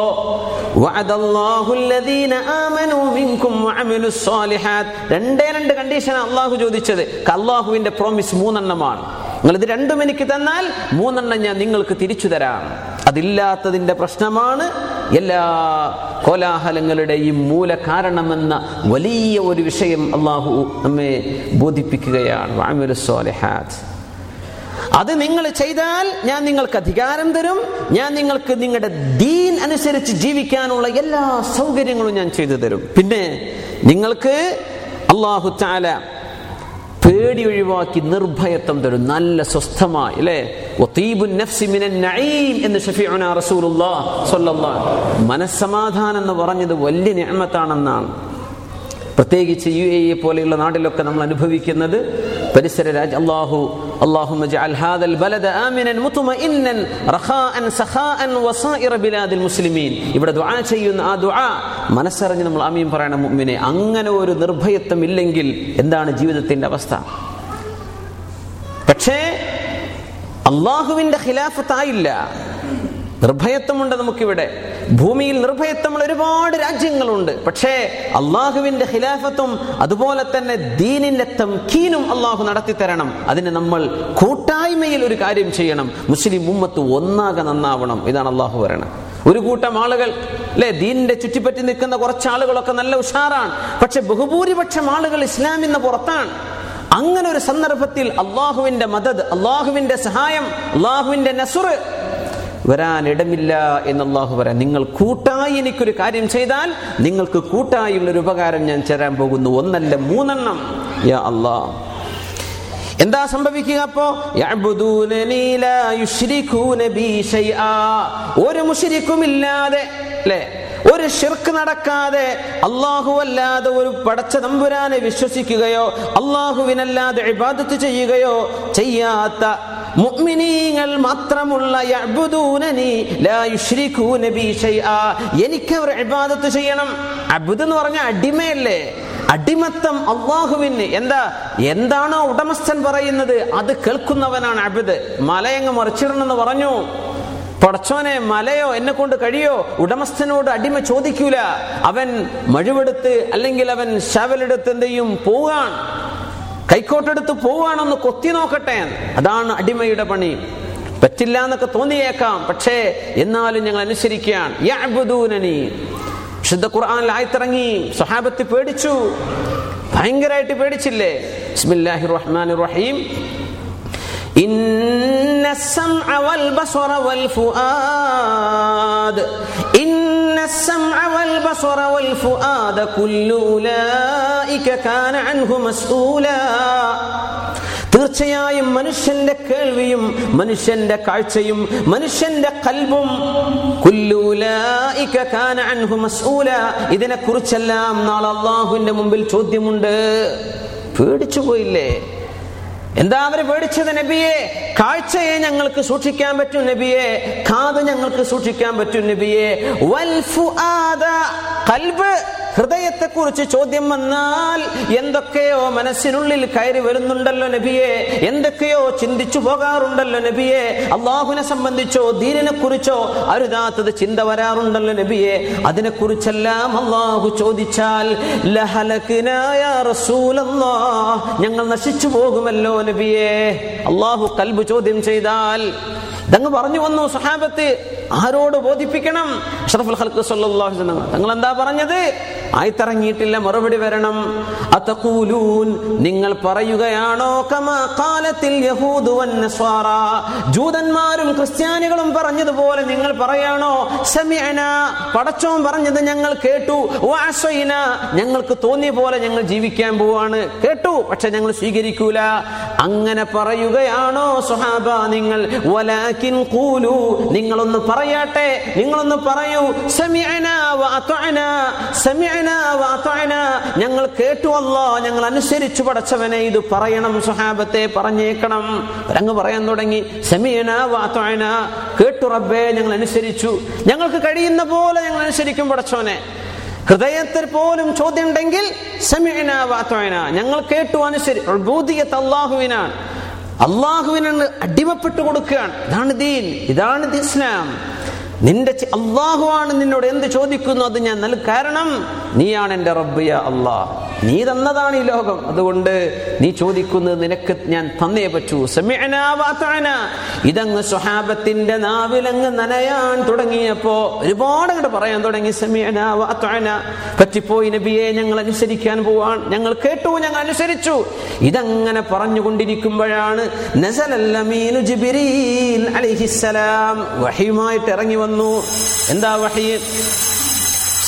രണ്ടേ രണ്ട് കണ്ടീഷൻ അള്ളാഹു ചോദിച്ചത്. അള്ളാഹുവിന്റെ പ്രോമിസ് മൂന്നെണ്ണമാണ്. നിങ്ങൾ ഇത് രണ്ടും എനിക്ക് തന്നാൽ മൂന്നെണ്ണം ഞാൻ നിങ്ങൾക്ക് തിരിച്ചു തരാം. അതില്ലാത്തതിന്റെ പ്രശ്നമാണ് എല്ലാ കോലാഹലങ്ങളുടെയും മൂല കാരണമെന്ന വലിയ ഒരു വിഷയം അള്ളാഹു നമ്മെ ബോധിപ്പിക്കുകയാണ്. അത് നിങ്ങൾ ചെയ്താൽ ഞാൻ നിങ്ങൾക്ക് അധികാരം തരും. ഞാൻ നിങ്ങൾക്ക് നിങ്ങളുടെ ദീൻ അനുസരിച്ച് ജീവിക്കാനുള്ള എല്ലാ സൗകര്യങ്ങളും ഞാൻ ചെയ്തു തരും. പിന്നെ നിങ്ങൾക്ക് അള്ളാഹു ചാല പേടി ഒഴിവാക്കി നിർഭയത്വം തരും. നല്ല സ്വസ്ഥമായി അല്ലേ? എന്ന് മനസ്സമാധാനം എന്ന് പറഞ്ഞത് വലിയ ഞാമത്താണെന്നാണ് പ്രത്യേകിച്ച് യു എ പോലെയുള്ള നാട്ടിലൊക്കെ നമ്മൾ അനുഭവിക്കുന്നത് പരിസര രാജ് അള്ളാഹു അള്ളാഹു മുസ്ലിമീൻ. ഇവിടെ ദുആ ചെയ്യുന്ന ആ ദുആ മനസ്സറിഞ്ഞ് നമ്മൾ ആമീൻ പറയണം മുമ്മിനെ അങ്ങനെ ഒരു നിർഭയത്വം ഇല്ലെങ്കിൽ എന്താണ് ജീവിതത്തിന്റെ അവസ്ഥ? പക്ഷേ അള്ളാഹുവിന്റെ ഖിലാഫത്തായില്ല. നിർഭയത്വമുണ്ട് നമുക്കിവിടെ. ഭൂമിയിൽ നിർഭയത്വമുള്ള ഒരുപാട് രാജ്യങ്ങളുണ്ട്. പക്ഷേ അള്ളാഹുവിന്റെ ഖിലാഫത്തും അതുപോലെ തന്നെ ദീനിന്റെ തംകീനും അള്ളാഹു നടത്തി തരണം അതിന് നമ്മൾ കൂട്ടായ്മയിൽ ഒരു കാര്യം ചെയ്യണം. മുസ്ലിം ഉമ്മത്ത് ഒന്നാകെ നന്നാവണം. ഇതാണ് അള്ളാഹു പറയണം ഒരു കൂട്ടം ആളുകൾ അല്ലെ ദീനിന്റെ ചുറ്റിപ്പറ്റി നിൽക്കുന്ന കുറച്ച് ആളുകളൊക്കെ നല്ല ഉഷാറാണ്. പക്ഷെ ബഹുഭൂരിപക്ഷം ആളുകൾ ഇസ്ലാമിന്ന് പുറത്താണ്. അങ്ങനെ ഒരു സന്ദർഭത്തിൽ അള്ളാഹുവിന്റെ മദത് അള്ളാഹുവിന്റെ സഹായം അള്ളാഹുവിന്റെ നസുറ് വരാൻ ഇടമില്ല എന്ന് അള്ളാഹു പറയാം നിങ്ങൾ കൂട്ടായി എനിക്കൊരു കാര്യം ചെയ്താൽ നിങ്ങൾക്ക് കൂട്ടായുള്ള ഒരു ഉപകാരം ഞാൻ ചേരാൻ പോകുന്നു. ഒന്നല്ല മൂന്നെണ്ണം. യാ അള്ളാ എന്താ സംഭവിക്കുക അപ്പോ? ഒരു മുഷിരിക്കുമില്ലാതെ അല്ലെ? ഒരു ഷിർക്ക് നടക്കാതെ അള്ളാഹു അല്ലാതെ ഒരു പടച്ച തമ്പുരാനെ വിശ്വസിക്കുകയോ അള്ളാഹുവിനല്ലാതെ ഇബാദത്ത് ചെയ്യുകയോ ചെയ്യാത്ത മുഅ്മിനീങ്ങൾ മാത്രമുള്ള യഅ്ബുദൂനനി ലാ യുശ്രികൂന ബി ഷൈആ എനിക്ക് അവർ ഇബാദത്ത് ചെയ്യണം. അബ്ദ് എന്ന് പറഞ്ഞ അടിമയല്ലേ? അടിമത്തം അള്ളാഹുവിന്. എന്താ? എന്താണോ ഉടമസ്ഥൻ പറയുന്നത് അത് കേൾക്കുന്നവനാണ് അബിദ്. മലയങ്ങ് മറിച്ചിടണമെന്ന് പറഞ്ഞു. പടച്ചോനെ മലയോ എന്നെ കൊണ്ട് കഴിയോ? ഉടമസ്ഥനോട് അടിമ ചോദിക്കൂല. അവൻ മഴുവെടുത്ത് അല്ലെങ്കിൽ അവൻ ശവലെടുത്ത് എന്തെയും പോവാൻ. കൈക്കോട്ടെടുത്ത് പോവാണൊന്ന് കൊത്തി നോക്കട്ടെ അതാണ് അടിമയുടെ പണി പറ്റില്ല എന്നൊക്കെ തോന്നിയേക്കാം പക്ഷേ എന്നാലും ഞങ്ങൾ അനുസരിക്കുകയാണ് യഅ്ബുദൂനനി വിശുദ്ധ ഖുർആനിൽ ആയത്തിറങ്ങി സ്വഹാബത്ത് പേടിച്ചു ഭയങ്കരമായിട്ട് പേടിച്ചില്ലേ ബിസ്മില്ലാഹിർ റഹ്മാനിർ റഹീം إن السمع والبصر والفؤاد إن السمع والبصر والفؤاد كل أولئك كان عنه مسؤولا തീർച്ചയായും മനുഷ്യന്റെ കേൾവിയും മനുഷ്യന്റെ കാഴ്ചയും മനുഷ്യന്റെ കൽബും ഇതിനെ കുറിച്ചെല്ലാം നാളെ അള്ളാഹുവിന്റെ മുമ്പിൽ ചോദ്യമുണ്ട് പേടിച്ചു പോയില്ലേ എന്താ അവർ പേടിച്ചത് നബിയെ? കാഴ്ചയെ ഞങ്ങൾക്ക് സൂക്ഷിക്കാൻ പറ്റും നബിയെ. കാത് ഞങ്ങൾക്ക് സൂക്ഷിക്കാൻ പറ്റും നബിയെ. കൽബ് ഹൃദയത്തെ കുറിച്ച് ചോദ്യം വന്നാൽ എന്തൊക്കെയോ മനസ്സിനുള്ളിൽ കയറി വരുന്നുണ്ടല്ലോ നബിയെ. എന്തൊക്കെയോ ചിന്തിച്ചു പോകാറുണ്ടല്ലോ നബിയെ. അള്ളാഹുവിനെ സംബന്ധിച്ചോ ദീനിനെ കുറിച്ചോ അരുതാത്തത് ചിന്ത വരാറുണ്ടല്ലോ നബിയെ. അതിനെ കുറിച്ചെല്ലാം അള്ളാഹു ചോദിച്ചാൽ ഞങ്ങൾ നശിച്ചു പോകുമല്ലോ നബിയെ. അള്ളാഹു കൽബ് ചോദ്യം ചെയ്താൽ ഇതങ്ങ് പറഞ്ഞു വന്നു സഹാബത്ത് ആരോട് ബോധിപ്പിക്കണം? അഷ്റഫുൽ ഖൽഖ് സല്ലല്ലാഹു അലൈഹി തങ്ങൾ എന്താ പറഞ്ഞത്? ആയിത്തിറങ്ങിയിട്ടില്ല മറുപടി വരണം. അതഖൂലൂൻ നിങ്ങൾ പറയുകയാണോ? കമാ ഖാലത്തിൽ യഹൂദു വന്നസ്വാറ ജൂതന്മാരും ക്രിസ്ത്യാനികളും പറഞ്ഞതുപോലെ നിങ്ങൾ പറയാണോ? സമിഅന പടച്ചോൻ പറഞ്ഞത് ഞങ്ങൾ കേട്ടു. വഅസൈന ഞങ്ങൾക്ക് തോന്നിയ പോലെ ഞങ്ങൾ ജീവിക്കാൻ പോവാണ്. കേട്ടു പക്ഷെ ഞങ്ങൾ സ്വീകരിക്കൂല. അങ്ങനെ പറയുകയാണോ സുഹാബ നിങ്ങൾ? വലാകിൻ കൂലു നിങ്ങളൊന്ന് പറയട്ടെ നിങ്ങളൊന്ന് പറയൂ. ഞങ്ങൾ കേട്ടു അല്ലോ ഞങ്ങൾ അനുസരിച്ചു പടച്ചവനെ ഇത് പറയണം സുഹാബത്തെ പറഞ്ഞേക്കണം. രംഗ് പറയാൻ തുടങ്ങി. സമിഅന വാത്തോന കേട്ടു റബ്ബേ ഞങ്ങൾ അനുസരിച്ചു. ഞങ്ങൾക്ക് കഴിയുന്ന പോലെ ഞങ്ങൾ അനുസരിക്കും പടച്ചോനെ ഹൃദയത്തിൽ പോലും ചോദ്യം ഉണ്ടെങ്കിൽ സമിഅന വാത്തോന ഞങ്ങൾ കേട്ടു അനുസരിച്ചു അള്ളാഹുവിനാണ് അള്ളാഹുവിനാണ് അടിമപ്പെട്ടു കൊടുക്കുകയാണ്. ഇതാണ് ദീൻ ഇതാണ് ഇസ്ലാം. നിന്റെ അള്ളാഹുവാണ് നിന്നോട് എന്ത് ചോദിക്കുന്നു അത് ഞാൻ നൽകും കാരണം നീയാണ് എന്റെ റബ്ബിയ അള്ളാഹ് നീ തന്നതാണ് ഈ ലോകം. അതുകൊണ്ട് നീ ചോദിക്കുന്നത് നിനക്ക് ഞാൻ തന്നേ പറ്റൂ. ഇതങ്ങ് സ്വഹാബത്തിന്റെ നാവിലങ്ങ് നനയാൻ തുടങ്ങിയപ്പോ ഒരുപാട് അങ്ങോട്ട് പറയാൻ തുടങ്ങി. പറ്റിപ്പോയി നബിയെ ഞങ്ങൾ അനുസരിക്കാൻ പോവാൻ. ഞങ്ങൾ കേട്ടു ഞങ്ങൾ അനുസരിച്ചു. ഇതങ്ങനെ പറഞ്ഞുകൊണ്ടിരിക്കുമ്പോഴാണ് വഹിയുമായിട്ട് ഇറങ്ങി വന്നു എന്താ വഹി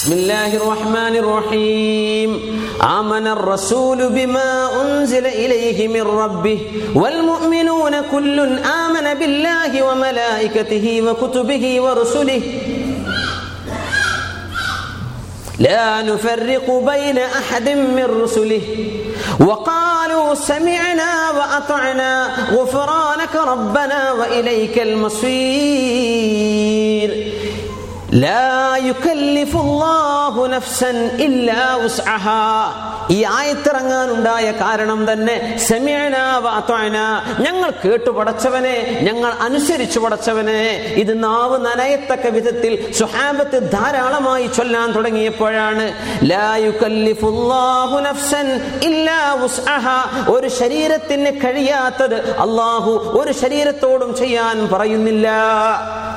بسم الله الرحمن الرحيم آمن الرسول بما أنزل إليه من ربه والمؤمنون كل آمن بالله وملائكته وكتبه ورسله لا نفرق بين أحد من رسله وقالوا سمعنا وأطعنا غفرانك ربنا وإليك المصير. لا يكلف الله نفسا إلا وسعها. ഈ ആയത്തിറങ്ങാനുണ്ടായ കാരണം തന്നെ ഞങ്ങൾ കേട്ടു പടച്ചവനെ ഞങ്ങൾ അനുസരിച്ചു പടച്ചവനെ ഇത് നാവ് നനയത്തക്ക വിധത്തിൽ സുഹാബത്ത് ധാരാളമായി ചൊല്ലാൻ തുടങ്ങിയപ്പോഴാണ് ഒരു ശരീരത്തിന് കഴിയാത്തത് അള്ളാഹു ഒരു ശരീരത്തോടും ചെയ്യാൻ പറയുന്നില്ല.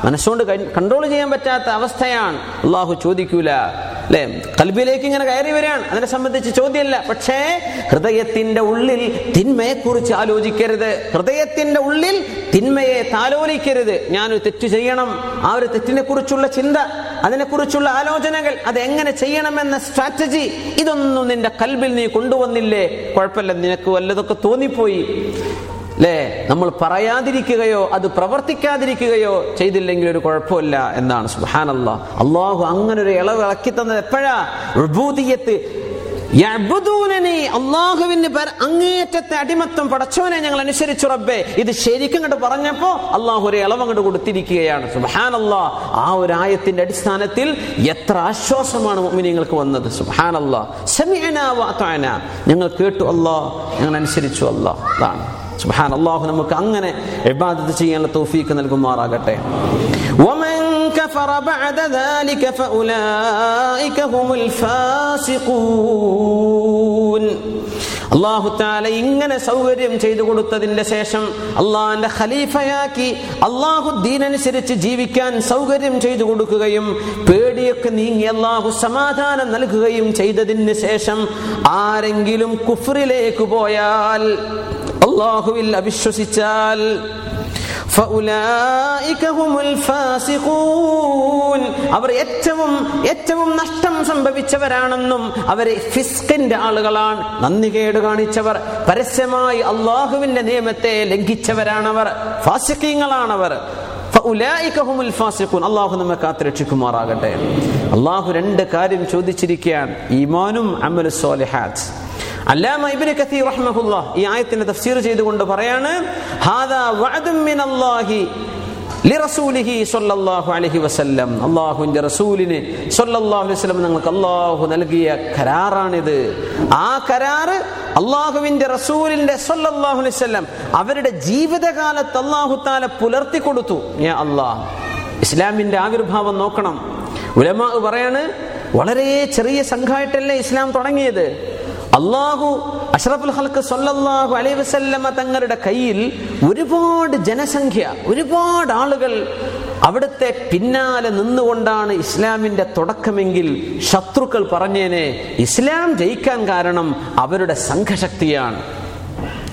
മനസ്സുകൊണ്ട് കൺട്രോൾ ചെയ്യാൻ പറ്റാത്ത അവസ്ഥയാണ്. അള്ളാഹു ചോദിക്കൂല. അല്ലെ കൽബിലേക്ക് ഇങ്ങനെ കയറി വരികയാണ് അതിനെ സംബന്ധിച്ച് ചോദ്യമല്ല പക്ഷേ ഹൃദയത്തിന്റെ ഉള്ളിൽ തിന്മയെ കുറിച്ച് ആലോചിക്കരുത്. ഹൃദയത്തിന്റെ ഉള്ളിൽ തിന്മയെ താലോലിക്കരുത്. ഞാനൊരു തെറ്റ് ചെയ്യണം. ആ ഒരു തെറ്റിനെ കുറിച്ചുള്ള ചിന്ത അതിനെക്കുറിച്ചുള്ള ആലോചനകൾ അത് എങ്ങനെ ചെയ്യണമെന്ന സ്ട്രാറ്റജി ഇതൊന്നും നിന്റെ കൽബിൽ നീ കൊണ്ടുവന്നില്ലേ? കുഴപ്പമില്ല നിനക്ക് വല്ലതൊക്കെ തോന്നിപ്പോയി. അല്ലേ നമ്മൾ പറയാതിരിക്കുകയോ അത് പ്രവർത്തിക്കാതിരിക്കുകയോ ചെയ്തില്ലെങ്കിൽ ഒരു കുഴപ്പമില്ല എന്നാണ്. സുഹാനല്ല അള്ളാഹു അങ്ങനെ ഒരു ഇളവ് ഇളക്കി തന്നത് എപ്പോഴാ? റുബൂദിയത്ത് അള്ളാഹുവിന് അങ്ങേറ്റത്തെ അടിമത്തം പടച്ചവനെ ഞങ്ങൾ അനുസരിച്ചു റബ്ബേ. ഇത് ശരിക്കും കണ്ട് പറഞ്ഞപ്പോ അള്ളാഹു ഒരു ഇളവ് അങ്ങോട്ട് കൊടുത്തിരിക്കുകയാണ്. സുബാനല്ലാ ആ ഒരു ആയത്തിന്റെ അടിസ്ഥാനത്തിൽ എത്ര ആശ്വാസമാണ് നിങ്ങൾക്ക് വന്നത്. സുബാനല്ലാ ഞങ്ങൾ കേട്ടു അല്ലാ. ഞങ്ങൾ അനുസരിച്ചു അല്ലാ. അതാണ്. സുബാൻ അള്ളാഹു നമുക്ക് അങ്ങനെ എബാദത്ത് ചെയ്യാനുള്ള തോഫീക്ക് നൽകുമാറാകട്ടെ. ഒമേ كفر بعد ذلك فأولئك هم الفاسقون അള്ളാഹു താല ഇങ്ങനെ സൗകര്യം ചെയ്തു കൊടുത്തതിന്റെ ശേഷം അള്ളാഹിന്റെ ഖലീഫയാക്കി അള്ളാഹു ദീനനുസരിച്ച് ജീവിക്കാൻ സൗകര്യം ചെയ്തു കൊടുക്കുകയും പേടിയൊക്കെ നീങ്ങി അള്ളാഹു സമാധാനം നൽകുകയും ചെയ്തതിന് ശേഷം ആരെങ്കിലും കുഫറിലേക്ക് പോയാൽ അള്ളാഹുവിൽ അവിശ്വസിച്ചാൽ فأولئك هم الفاسقون അവർ ഏറ്റവും ഏറ്റവും നഷ്ടം സംഭവിച്ചവരാണെന്നും അവരെ ഫിസ്കിന്റെ ആളുകളാണ് നന്ദി കേട് കാണിച്ചവർ. പരസ്യമായി അള്ളാഹുവിന്റെ നിയമത്തെ ലംഘിച്ചവരാണവർ ഫാസിക്കീങ്ങളാണവർ. അള്ളാഹു നമ്മെ കാത്തുരക്ഷിക്കുമാറാകട്ടെ. അള്ളാഹു രണ്ട് കാര്യം ചോദിച്ചിരിക്കുകയാണ്. ഈമാനും അമൽ സ്വാലിഹാത്ത് അല്ലാമ ഇബ്നു കസീർ റഹ്മഹുല്ലാഹ് ഈ ആയത്തിന്റെ തഫ്സീർ ചെയ്തുകൊണ്ട് പറയാണ് ഹാദാ വഅദും മിനല്ലാഹി ലിറസൂലിഹി സ്വല്ലല്ലാഹു അലൈഹി വസല്ലം. അല്ലാഹുവിന്റെ റസൂലിന് സ്വല്ലല്ലാഹു അലൈഹി വസല്ലം നിങ്ങൾക്ക് അല്ലാഹു നൽകിയ കരാറാണിത്. ആ കരാറ് അള്ളാഹുവിന്റെ റസൂലിന്റെ സ്വല്ലല്ലാഹു അലൈഹി വസല്ലം അവരുടെ ജീവിതകാലത്ത് അല്ലാഹു താല പുലർത്തി കൊടുത്തു. യാ അല്ലാഹ് ഇസ്ലാമിന്റെ ആവിർഭാവം നോക്കണം. ഉലമാ പറയാണ് വളരെ ചെറിയ സംഘമായിട്ടല്ലേ ഇസ്ലാം തുടങ്ങിയത്? അള്ളാഹു അഷ്റഫുൽ ഹൽക്ക് സൊല്ലാഹു അലൈ വസല്ലമ തങ്ങളുടെ കയ്യിൽ ഒരുപാട് ജനസംഖ്യ ഒരുപാട് ആളുകൾ അവിടുത്തെ പിന്നാലെ നിന്നുകൊണ്ടാണ് ഇസ്ലാമിന്റെ തുടക്കമെങ്കിൽ ശത്രുക്കൾ പറഞ്ഞേനെ ഇസ്ലാം ജയിക്കാൻ കാരണം അവരുടെ സംഘശക്തിയാണ്.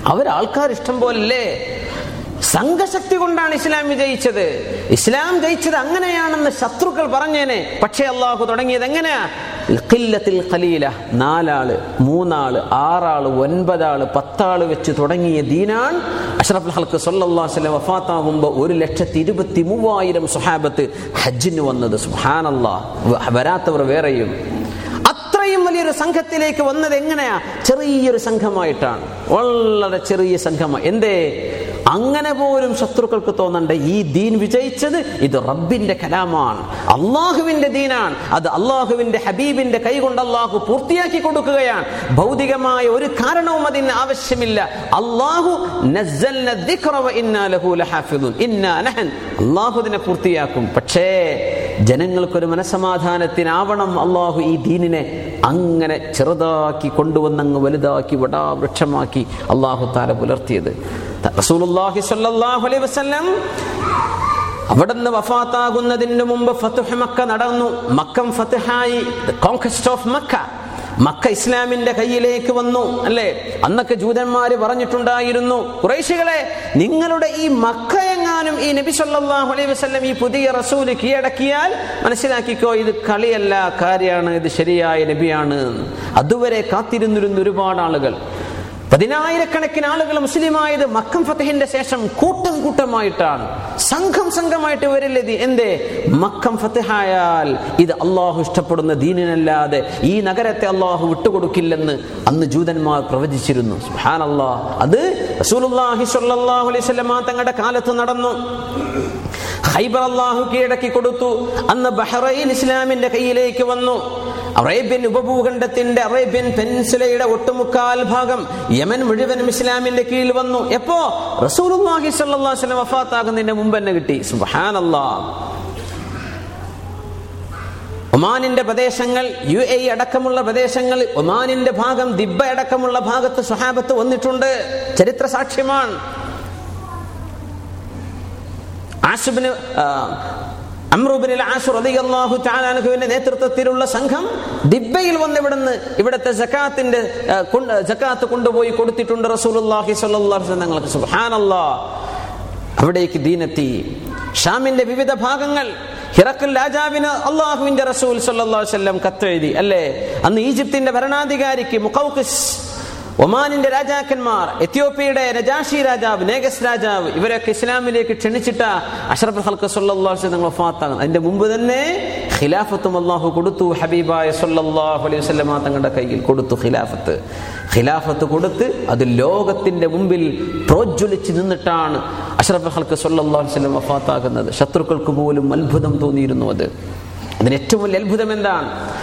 അവരാൾക്കാർ ഇഷ്ടം പോലല്ലേ? സംഘശക്തി കൊണ്ടാണ് ഇസ്ലാം വിജയിച്ചത് ഇസ്ലാം ജയിച്ചത് അങ്ങനെയാണെന്ന് ശത്രുക്കൾ പറഞ്ഞേനെ. പക്ഷേ അള്ളാഹു തുടങ്ങിയത് എങ്ങനെയാ? ഖില്ലത്തിൽ ഖലീല നാലാൾ മൂന്നാൾ ആറാൾ ഒൻപതാൾ പത്താൾ വെച്ച് തുടങ്ങിയ ദീനാൻ അഷ്റഫുൽ ഹൽക്ക് സല്ലല്ലാഹു വഫാത്താകുമ്പോൾ ഒരു ലക്ഷത്തി ഇരുപത്തി മൂവായിരം സുഹാബത്ത് ഹജ്ജിന് വന്നത്. സുഹാനല്ലാ വരാത്തവർ വേറെയും. അത്രയും വലിയൊരു സംഘത്തിലേക്ക് വന്നത് എങ്ങനെയാ? ചെറിയൊരു സംഘമായിട്ടാണ്. വളരെ ചെറിയ സംഘമായി എന്തേ? അങ്ങനെ പോലും ശത്രുക്കൾക്ക് തോന്നണ്ട? ഈ ദീൻ വിജയിച്ചത് ഇത് റബ്ബിന്റെ കലാമാണ്. അള്ളാഹുവിന്റെ ദീനാണ്. അത് അള്ളാഹുവിന്റെ ഹബീബിന്റെ കൈകൊണ്ട് അള്ളാഹു പൂർത്തിയാക്കി കൊടുക്കുകയാണ്. ഭൗതികമായ ഒരു കാരണവും അതിന് ആവശ്യമില്ല. അള്ളാഹു അള്ളാഹുദിനെ പൂർത്തിയാക്കും. പക്ഷേ ജനങ്ങൾക്കൊരു മനസമാധാനത്തിനാവണം അള്ളാഹു ഈ ദീനിനെ അങ്ങനെ ചെറുതാക്കി കൊണ്ടുവന്നങ്ങ് വലുതാക്കി വടാവൃക്ഷമാക്കി അള്ളാഹു താല പുലർത്തിയത്. റസൂലുള്ളാഹി സ്വല്ലല്ലാഹു അലൈഹി വസല്ലം അവിടുന്ന് വഫാത്താകുന്നതിന് മുമ്പ് ഫതുഹ് മക്ക നടന്നു. മക്കം ഫത്തുഹായി. Conquest of Mecca. മക്ക ഇസ്ലാമിന്റെ കയ്യിലേക്ക് വന്നു അല്ലേ? അന്നൊക്കെ ജൂതന്മാര് പറഞ്ഞിട്ടുണ്ടായിരുന്നു കുറേശികളെ നിങ്ങളുടെ ഈ മക്ക എങ്ങാനും ഈ നബി സല്ലാഹു അലൈഹി വസ്ലം ഈ പുതിയ റസൂൽ കീഴടക്കിയാൽ മനസ്സിലാക്കിക്കോ ഇത് കളിയല്ല കാര്യമാണ് ഇത് ശരിയായ നബിയാണ്. അതുവരെ കാത്തിരുന്നിരുന്ന ഒരുപാട് ആളുകൾ. പതിനായിരക്കണക്കിന് ആളുകൾ മുസ്ലിമായത് മക്കം ഫത്തഹിന്റെ ശേഷം കൂട്ടം കൂട്ടമായിട്ടാണ്. സംഘം സംഘമായിട്ട് വരില്ലത് എന്തേ? മക്കം ഫത്തഹായാൽ ഇത് അള്ളാഹു ഇഷ്ടപ്പെടുന്ന ദീനിനല്ലാതെ ഈ നഗരത്തെ അള്ളാഹു വിട്ടുകൊടുക്കില്ലെന്ന് അന്ന് ജൂതന്മാർ പ്രവചിച്ചിരുന്നു. അത് സ്വല്ലല്ലാഹു അലൈഹി വസല്ലമ തങ്ങളുടെ കാലത്ത് നടന്നു. ഹൈബർ അള്ളാഹു കീഴടക്കി കൊടുത്തു. അന്ന് ബഹ്റൈൻ ഇസ്ലാമിന്റെ കയ്യിലേക്ക് വന്നു. അറേബ്യൻ ഉപഭൂഖണ്ഡത്തിന്റെ അറേബ്യൻ പെൻസിലയുടെ ഒട്ടുമുക്കാൽ ഭാഗം യമൻ മുഴുവനും ഇസ്ലാമിന്റെ കീഴിൽ വന്നു. എപ്പോ? വസല്ലം വഫാത്താകുന്നതിന്റെ മുമ്പ് തന്നെ കിട്ടി. ഒമാനിന്റെ പ്രദേശങ്ങൾ യു എ അടക്കമുള്ള പ്രദേശങ്ങൾ ഒമാനിന്റെ ഭാഗം ദിബ്ബ അടക്കമുള്ള ഭാഗത്ത് സ്വഹാബത്ത് വന്നിട്ടുണ്ട്. ചരിത്ര സാക്ഷ്യമാണ് നേതൃത്വത്തിലുള്ള സംഘം ദിബ്ബയിൽ വന്ന് ഇവിടുന്ന് ഇവിടുത്തെ ജക്കാത്തിന്റെ ജക്കാത്ത് കൊണ്ടുപോയി കൊടുത്തിട്ടുണ്ട് അലൈഹി തങ്ങൾക്ക് അവിടേക്ക് ദീനെത്തി. ഷാമിന്റെ വിവിധ ഭാഗങ്ങൾ ഹിറക്കൽ രാജാവിന് അള്ളാഹുവിന്റെ റസൂൽ വസല്ലം കത്തെഴുതി. അല്ലേ? അന്ന് ഈജിപ്തിന്റെ ഭരണാധികാരിക്ക് മുഖൗഖിസ് ഒമാനിന്റെ രാജാക്കന്മാർ എത്യോപ്യയുടെ രജാഷി രാജാവ് നേഗസ് രാജാവ് ഇവരൊക്കെ ഇസ്ലാമിലേക്ക് ക്ഷണിച്ചിട്ട അഷറഫ് അതിന്റെ മുമ്പ് തന്നെ ഖിലാഫത്തും അള്ളാഹു കൊടുത്തു ഹബീബായ അലൈഹി തങ്ങളുടെ കയ്യിൽ കൊടുത്തു ഖിലാഫത്ത്. ഖിലാഫത്ത് കൊടുത്ത് അത് ലോകത്തിന്റെ മുമ്പിൽ പ്രോജ്വലിച്ച് നിന്നിട്ടാണ് അഷറഫ് ഹൽക്ക് വസല്ലം വഫാത്താകുന്നത്. ശത്രുക്കൾക്ക് പോലും അത്ഭുതം തോന്നിയിരുന്നു അത്. അതിന് ഏറ്റവും വലിയ അത്ഭുതം എന്താണ്?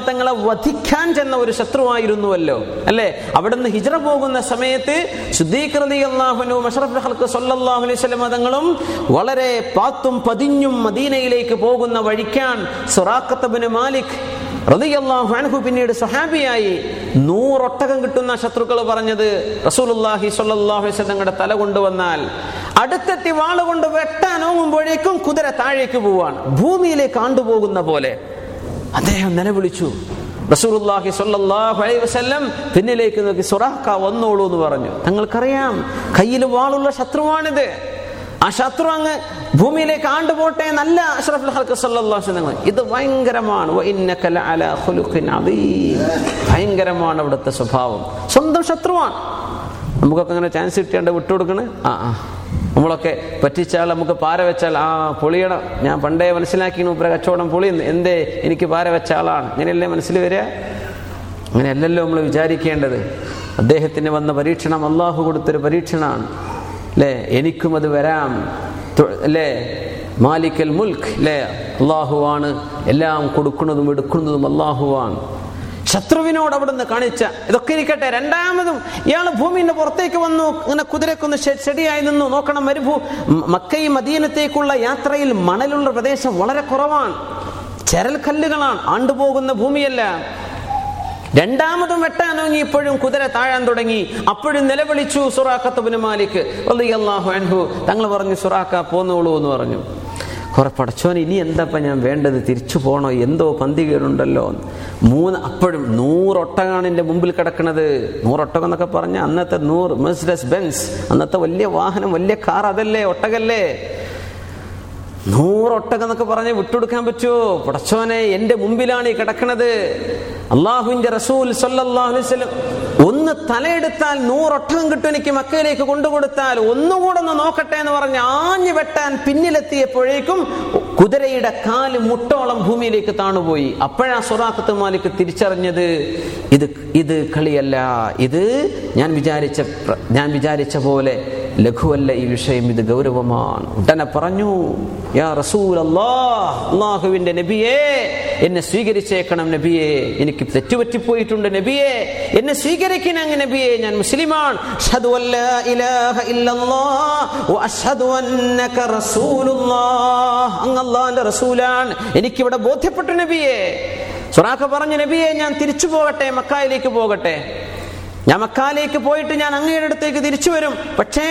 തങ്ങളെ വധിക്കാൻ ചെന്ന ഒരു ശത്രുവായിരുന്നുവല്ലോ അല്ലേ? അവിടുന്ന് ഹിജ്റ പോകുന്ന സമയത്ത് തങ്ങളും വളരെ പാത്തും പതിഞ്ഞും മദീനയിലേക്ക് പോകുന്ന വഴിക്കാൻ സുറാഖത്ത് ബിൻ മാലിക് പിന്നീട് സ്വഹാബിയായി നൂറൊട്ടകം കിട്ടുന്ന ശത്രുക്കൾ പറഞ്ഞത് വസല്ലം തങ്ങളുടെ തല കൊണ്ടുവന്നാൽ അടുത്തെത്തി വാളുകൊണ്ട് വെട്ടാനോങ്ങുമ്പോഴേക്കും കുതിര താഴേക്ക് പോവാണ്. ഭൂമിയിലേക്ക് ആണ്ടുപോകുന്ന പോലെ. അദ്ദേഹം നിലവിളിച്ചു. സ്വല്ലല്ലാഹു അലൈഹി വസല്ലം പിന്നിലേക്ക് നോക്കി സുറാഖ വന്നോളൂ എന്ന് പറഞ്ഞു. തങ്ങൾക്കറിയാം കയ്യിൽ വാളുള്ള ശത്രുവാണിത്. ആ ശത്രു അങ്ങ് ഭൂമിയിലേക്ക് ആണ്ടുപോട്ടെ നല്ല അഷ്റഫുൽ ഹൽക്ക് ഇത് ഭയങ്കരമാണ്. ഭയങ്കരമാണ് അവിടുത്തെ സ്വഭാവം. സ്വന്തം ശത്രുവാണ്. നമുക്കൊക്കെ അങ്ങനെ ചാൻസ് കിട്ടിയാണ്ട് വിട്ടുകൊടുക്കണ്? ആ ആ. നമ്മളൊക്കെ പറ്റിച്ചാൽ നമുക്ക് പാര വെച്ചാൽ ആ പൊളിയണം. ഞാൻ പണ്ടേ മനസ്സിലാക്കി ഉപര കച്ചവടം പൊളിയുന്നു. എന്തേ? എനിക്ക് പാര വെച്ച ആളാണ്. ഇങ്ങനെയല്ലേ മനസ്സിൽ വരിക? അങ്ങനെയല്ലല്ലോ നമ്മൾ വിചാരിക്കേണ്ടത്. അദ്ദേഹത്തിന് വന്ന പരീക്ഷണം അള്ളാഹു കൊടുത്തൊരു പരീക്ഷണമാണ്. അല്ലേ എനിക്കും അത് വരാം. അല്ലേ മാലിക്കൽ മുൽക്ക് അല്ലേ അള്ളാഹുവാണ്. എല്ലാം കൊടുക്കുന്നതും എടുക്കുന്നതും അള്ളാഹുവാണ്. ശത്രുവിനോട് അവിടുന്ന് കാണിച്ച ഇതൊക്കെ ഇരിക്കട്ടെ രണ്ടാമതും ഇയാൾ ഭൂമിന്റെ പുറത്തേക്ക് വന്നു ഇങ്ങനെ കുതിരക്കൊന്ന് ചെടിയായി നിന്നു. നോക്കണം മരുഭൂ മക്കയും മദീനത്തേക്കുള്ള യാത്രയിൽ മണലുള്ള പ്രദേശം വളരെ കുറവാണ്. ചരൽ കല്ലുകളാണ് ആണ്ടുപോകുന്ന ഭൂമിയല്ല. രണ്ടാമതും വെട്ടാനോങ്ങി ഇപ്പോഴും കുതിര താഴാൻ തുടങ്ങി. അപ്പോഴും നിലവിളിച്ചു സുറാഖത്തുബിന് മാലിക്. അള്ളാഹു അൻഹു. തങ്ങൾ പറഞ്ഞു സുറാക്ക പോന്നോളൂ എന്ന് പറഞ്ഞു. കുറെ പടച്ചോൻ ഇനി എന്താപ്പ ഞാൻ വേണ്ടത്? തിരിച്ചു പോണോ? എന്തോ പന്തികേടുണ്ടല്ലോ. മൂന്ന് അപ്പോഴും നൂറൊട്ടകാണ് എന്റെ മുമ്പിൽ കിടക്കുന്നത് നൂറൊട്ടകം എന്നൊക്കെ പറഞ്ഞ അന്നത്തെ നൂറ് മെസ്ഡസ് ബെൻസ് അന്നത്തെ വലിയ വാഹനം വലിയ കാർ അതല്ലേ ഒട്ടകല്ലേ? നൂറൊട്ടകം എന്നൊക്കെ പറഞ്ഞ് വിട്ടുകൊടുക്കാൻ പറ്റുമോ? പടച്ചോനെ എന്റെ മുമ്പിലാണ് ഈ കിടക്കണത്. അള്ളാഹുവിന്റെ റസൂൽ വസല്ലം ഒന്ന് തലയെടുത്താൽ നൂറൊട്ടകം കിട്ടും എനിക്ക് മക്കയിലേക്ക് കൊണ്ടുകൊടുത്താൽ. ഒന്നുകൂടെ ഒന്ന് നോക്കട്ടെ എന്ന് പറഞ്ഞ് ആഞ്ഞു വെട്ടാൻ പിന്നിലെത്തിയപ്പോഴേക്കും കുതിരയുടെ കാൽ മുട്ടോളം ഭൂമിയിലേക്ക് താണുപോയി. അപ്പോഴാ സുറാഖത്ത് മാലിക്ക് തിരിച്ചറിഞ്ഞത് ഇത് ഇത് കളിയല്ല. ഇത് ഞാൻ വിചാരിച്ച ഞാൻ വിചാരിച്ച പോലെ ലഘുവല്ല ഈ വിഷയം ഇത് ഗൗരവമാണ്. ഉടനെ പറഞ്ഞു യാ റസൂൽ അള്ളാഹുവിന്റെ നബിയെ എന്നെ സ്വീകരിച്ചേക്കണം നബിയെ. എനിക്ക് തെറ്റുപറ്റിപ്പോയിട്ടുണ്ട് നബിയെ. എന്നെ സ്വീകരിക്കണം നബിയെ ഞാൻ മുസ്ലിമാണ്. റസൂലാണ്. എനിക്കിവിടെ ബോധ്യപ്പെട്ടു നബിയെ. സുറാഖ പറഞ്ഞു നബിയെ ഞാൻ തിരിച്ചു പോകട്ടെ മക്കായിലേക്ക് പോകട്ടെ. ഞാൻ മക്കാലേക്ക് പോയിട്ട് ഞാൻ അങ്ങയുടെ അടുത്തേക്ക് തിരിച്ചു വരും. പക്ഷേ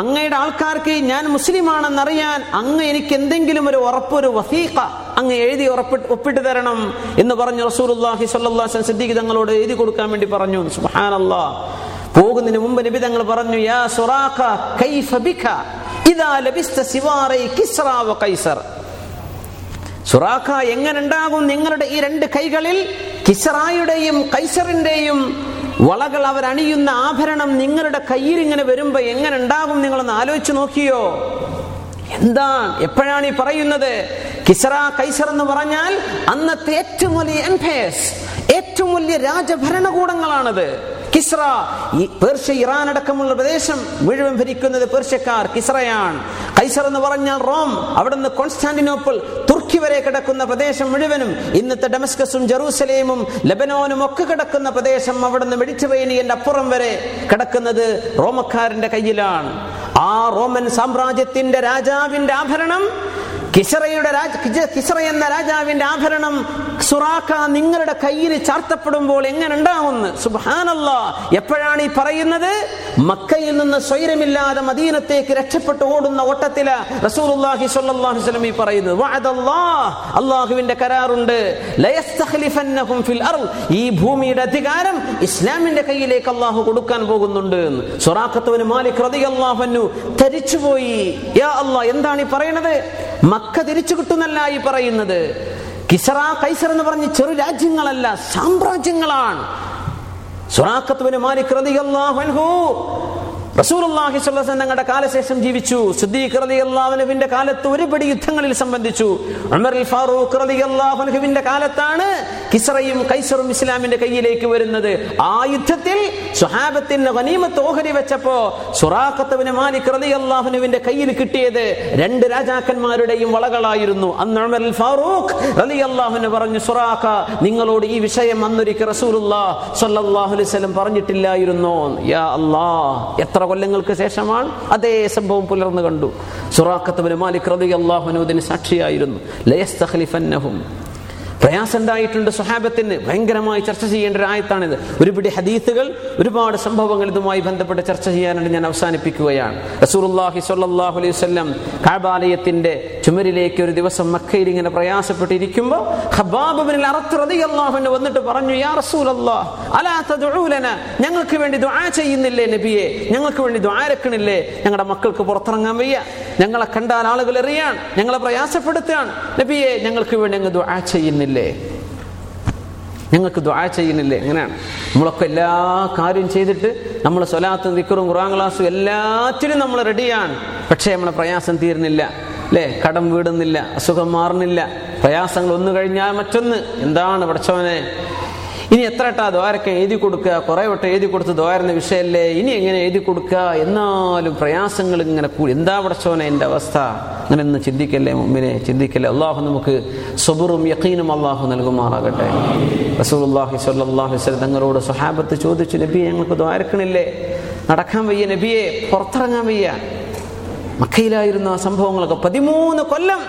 അങ്ങയുടെ ആൾക്കാർക്ക് ഞാൻ മുസ്ലിമാണെന്നറിയാൻ അങ്ങ് എനിക്ക് എന്തെങ്കിലും ഒരു ഉറപ്പ് ഒരു വസീഖ അങ്ങ് എഴുതി ഉറപ്പിട്ട് ഒപ്പിട്ട് തരണം എന്ന് പറഞ്ഞു അലൈഹി വസല്ലം സിദ്ദീഖ് തങ്ങളോട് എഴുതി കൊടുക്കാൻ വേണ്ടി പറഞ്ഞു. സുബ്ഹാനല്ലാഹ് പോകുന്നതിന് മുമ്പ് നബി തങ്ങൾ പറഞ്ഞു യാ സുറാഖ കൈഫ ബിക ഇദാ ലബിസ്ത സിവാറൈ കിസ്റ വ കൈസർ. സുറാഖ എങ്ങനെ ഉണ്ടാകും നിങ്ങളുടെ ഈ രണ്ട് കൈകളിൽ? കിസറായുടെയും കൈസറിന്റെയും വളകൾ അവരണിയുന്ന ആഭരണം നിങ്ങളുടെ കയ്യിൽ ഇങ്ങനെ വരുമ്പോ എങ്ങനെ ഉണ്ടാകും നിങ്ങളൊന്ന് ആലോചിച്ച് നോക്കിയോ? എന്താണ് എപ്പോഴാണ് ഈ പറയുന്നത്? കിസറ കൈസർ എന്ന് പറഞ്ഞാൽ അന്നത്തെ ഏറ്റവും വലിയ എംപയേഴ്സ് ഏറ്റവും വലിയ രാജഭരണകൂടങ്ങളാണത്. കിസ്ര ഈ പേർഷ്യ ഇറാൻ അടക്കമുള്ള പ്രദേശം മുഴുവൻ ഭരിക്കുന്നത് പേർഷ്യക്കാർ കിസ്രയാണ്. കൈസർ എന്ന് പറഞ്ഞാൽ റോം അവിടുന്ന് കോൺസ്റ്റാന്റിനോപ്പിൾ തുർക്കി വരെ കിടക്കുന്ന പ്രദേശം മുഴുവനും ഇന്നത്തെ ഡെമസ്കസും ജെറൂസലേമും ലബനോനും ഒക്കെ കിടക്കുന്ന പ്രദേശം അവിടുന്ന് മെഡിറ്ററേനിയന്റെ അപ്പുറം വരെ കിടക്കുന്നത് റോമക്കാരന്റെ കയ്യിലാണ്. ആ റോമൻ സാമ്രാജ്യത്തിന്റെ രാജാവിന്റെ ആഭരണം കിസറയുടെ രാജ കിസറ എന്ന രാജാവിന്റെ ആഭരണം സുറാക്ക നിങ്ങളുടെ കയ്യിൽ ചാർത്തപ്പെടുമ്പോൾ എങ്ങനെ ഉണ്ടാവുന്നു സുബാനല്ല എപ്പോഴാണ് ഈ പറയുന്നത്? മക്കയിൽ നിന്ന് സ്വൈരമില്ലാതെ മദീനത്തേക്ക് രക്ഷപ്പെട്ടു ഓടുന്ന ഓട്ടത്തിൽ റസൂലുള്ളാഹി സ്വല്ലല്ലാഹു അലൈഹി പറയുന്നത്. വഅദല്ലാഹ്. അല്ലാഹുവിന്റെ കരാറുണ്ട്. ലയസ്തഖ്ലിഫന്നഹും ഫിൽ അർൾ ഈ ഭൂമിയുടെ അധികാരം ഇസ്ലാമിന്റെ കയ്യിലേക്ക് അള്ളാഹു കൊടുക്കാൻ പോകുന്നുണ്ട് എന്ന്. മാലിക് റളിയല്ലാഹു അൻഹു തരിച്ചുപോയി യാ അല്ലാഹ് എന്താണ് ഈ പറയുന്നത് മക്ക തിരിച്ചു കിട്ടുന്നല്ല ഈ പറയുന്നത്. കിസറ കൈസർ എന്ന് പറഞ്ഞ് ചെറു രാജ്യങ്ങളല്ല സാമ്രാജ്യങ്ങളാണ്. സുറാഖത്തുവിന് മാലിക് റസൂലുള്ളാഹി സ്വല്ലല്ലാഹു തങ്ങളുടെ കാലശേഷം ജീവിച്ചു. സിദ്ദീഖ് റളിയല്ലാഹു അൻഹുവിന്റെ കാലത്ത് ഒരുപടി യുദ്ധങ്ങളിൽ സംബന്ധിച്ചു. ഉമർ ഫാറൂഖ് റളിയല്ലാഹു അൻഹുവിന്റെ കാലത്താണ് കിസ്റയും കൈസറും ഇസ്ലാമിന്റെ കയ്യിലേക്ക് വരുന്നത്. ആ യുദ്ധത്തിൽ സ്വഹാബത്തിന് ഗനീമത്ത് ഓഹരി വെച്ചപ്പോ സുറാഖത്തുവിന് മാലിക് റളിയല്ലാഹു അൻഹുവിന്റെ കയ്യിൽ കിട്ടിയത് രണ്ട് രാജാക്കന്മാരുടെയും വളകളായിരുന്നു. അന്ന് ഉമർ ഫാറൂഖ് റളിയല്ലാഹു അൻഹു പറഞ്ഞു സുറാഖ നിങ്ങളോട് ഈ വിഷയം അന്നൊരിക്കൽ റസൂലുള്ളാഹി സ്വല്ലല്ലാഹു അലൈഹി വസല്ലം പറഞ്ഞിട്ടില്ലായിരുന്നോ? യാ അല്ലാഹ് എത്ര കൊല്ലങ്ങൾക്ക് ശേഷമാണ് അതേ സംഭവം പുലർന്നു കണ്ടു. സുറാഖത്ത് മാലിക് സാക്ഷിയായിരുന്നു. പ്രയാസം ഉണ്ടായിട്ടുണ്ട് സ്വഹാബത്തിന്. ഭയങ്കരമായി ചർച്ച ചെയ്യേണ്ട ഒരു ആയത്താണിത്. ഒരുപിടി ഹദീസുകൾ ഒരുപാട് സംഭവങ്ങൾ ഇതുമായി ബന്ധപ്പെട്ട് ചർച്ച ചെയ്യാനായിട്ട് ഞാൻ അവസാനിപ്പിക്കുകയാണ്. റസൂലുള്ളാഹി സ്വല്ലല്ലാഹു അലൈഹി വല്ലം കാബാലയത്തിന്റെ ചുമരിലേക്ക് ഒരു ദിവസം മക്കയിൽ ഇങ്ങനെ പ്രയാസപ്പെട്ടിരിക്കുമ്പോൾ വന്നിട്ട് പറഞ്ഞു യാ ഞങ്ങൾക്ക് വേണ്ടി ദ്വാ ചെയ്യുന്നില്ലേ നബിയെ? ഞങ്ങൾക്ക് വേണ്ടി ദ്വാരക്കണില്ലേ രക്കണില്ലേ ഞങ്ങളുടെ മക്കൾക്ക് പുറത്തിറങ്ങാൻ വയ്യ. ഞങ്ങളെ കണ്ടാൽ ആളുകൾ എറിയാണ്. ഞങ്ങളെ പ്രയാസപ്പെടുത്തുകയാണ്. നബിയെ ഞങ്ങൾക്ക് വേണ്ടി അങ്ങ് ദ്വാ ചെയ്യുന്നില്ലേ. ഞങ്ങൾക്ക് ദുആ ചെയ്യുന്നില്ലേ? എങ്ങനെയാണ് നമ്മളൊക്കെ എല്ലാ കാര്യം ചെയ്തിട്ട് നമ്മൾ സ്വലാത്തും വിക്കറും ഖുറാൻ ക്ലാസ്സും എല്ലാത്തിനും നമ്മൾ റെഡിയാണ്. പക്ഷേ നമ്മളെ പ്രയാസം തീരുന്നില്ല. അല്ലേ കടം വീടുന്നില്ല. അസുഖം മാറുന്നില്ല. പ്രയാസങ്ങൾ ഒന്ന് കഴിഞ്ഞാൽ മറ്റൊന്ന്. എന്താണ് പഠിച്ചവനെ ഇനി എത്ര വട്ടം ദ്വാരൊക്കെ എഴുതി കൊടുക്കുക? കുറെ വട്ടം എഴുതി കൊടുത്ത് ദ്വാരുന്ന വിഷയമല്ലേ ഇനി എങ്ങനെ എഴുതി കൊടുക്കുക? എന്നാലും പ്രയാസങ്ങൾ ഇങ്ങനെ കൂടി. എന്താ പടച്ചോനെ എന്റെ അവസ്ഥ? അങ്ങനെ ഒന്ന് ചിന്തിക്കല്ലേ മുമ്പിനെ? ചിന്തിക്കല്ലേ? അള്ളാഹു നമുക്ക് സ്വബറും യക്കീനും അള്ളാഹു നൽകുമാറാകട്ടെ. റസൂലുള്ളാഹി സ്വല്ലാഹു സ്വല തങ്ങളോട് സ്വഹാബത്ത് ചോദിച്ചു നബിയെ ഞങ്ങൾക്ക് ദ്വാരക്കണില്ലേ? നടക്കാൻ വയ്യ നബിയെ പുറത്തിറങ്ങാൻ വയ്യ. മക്കയിലായിരുന്ന ആ സംഭവങ്ങളൊക്കെ പതിമൂന്ന് കൊല്ലം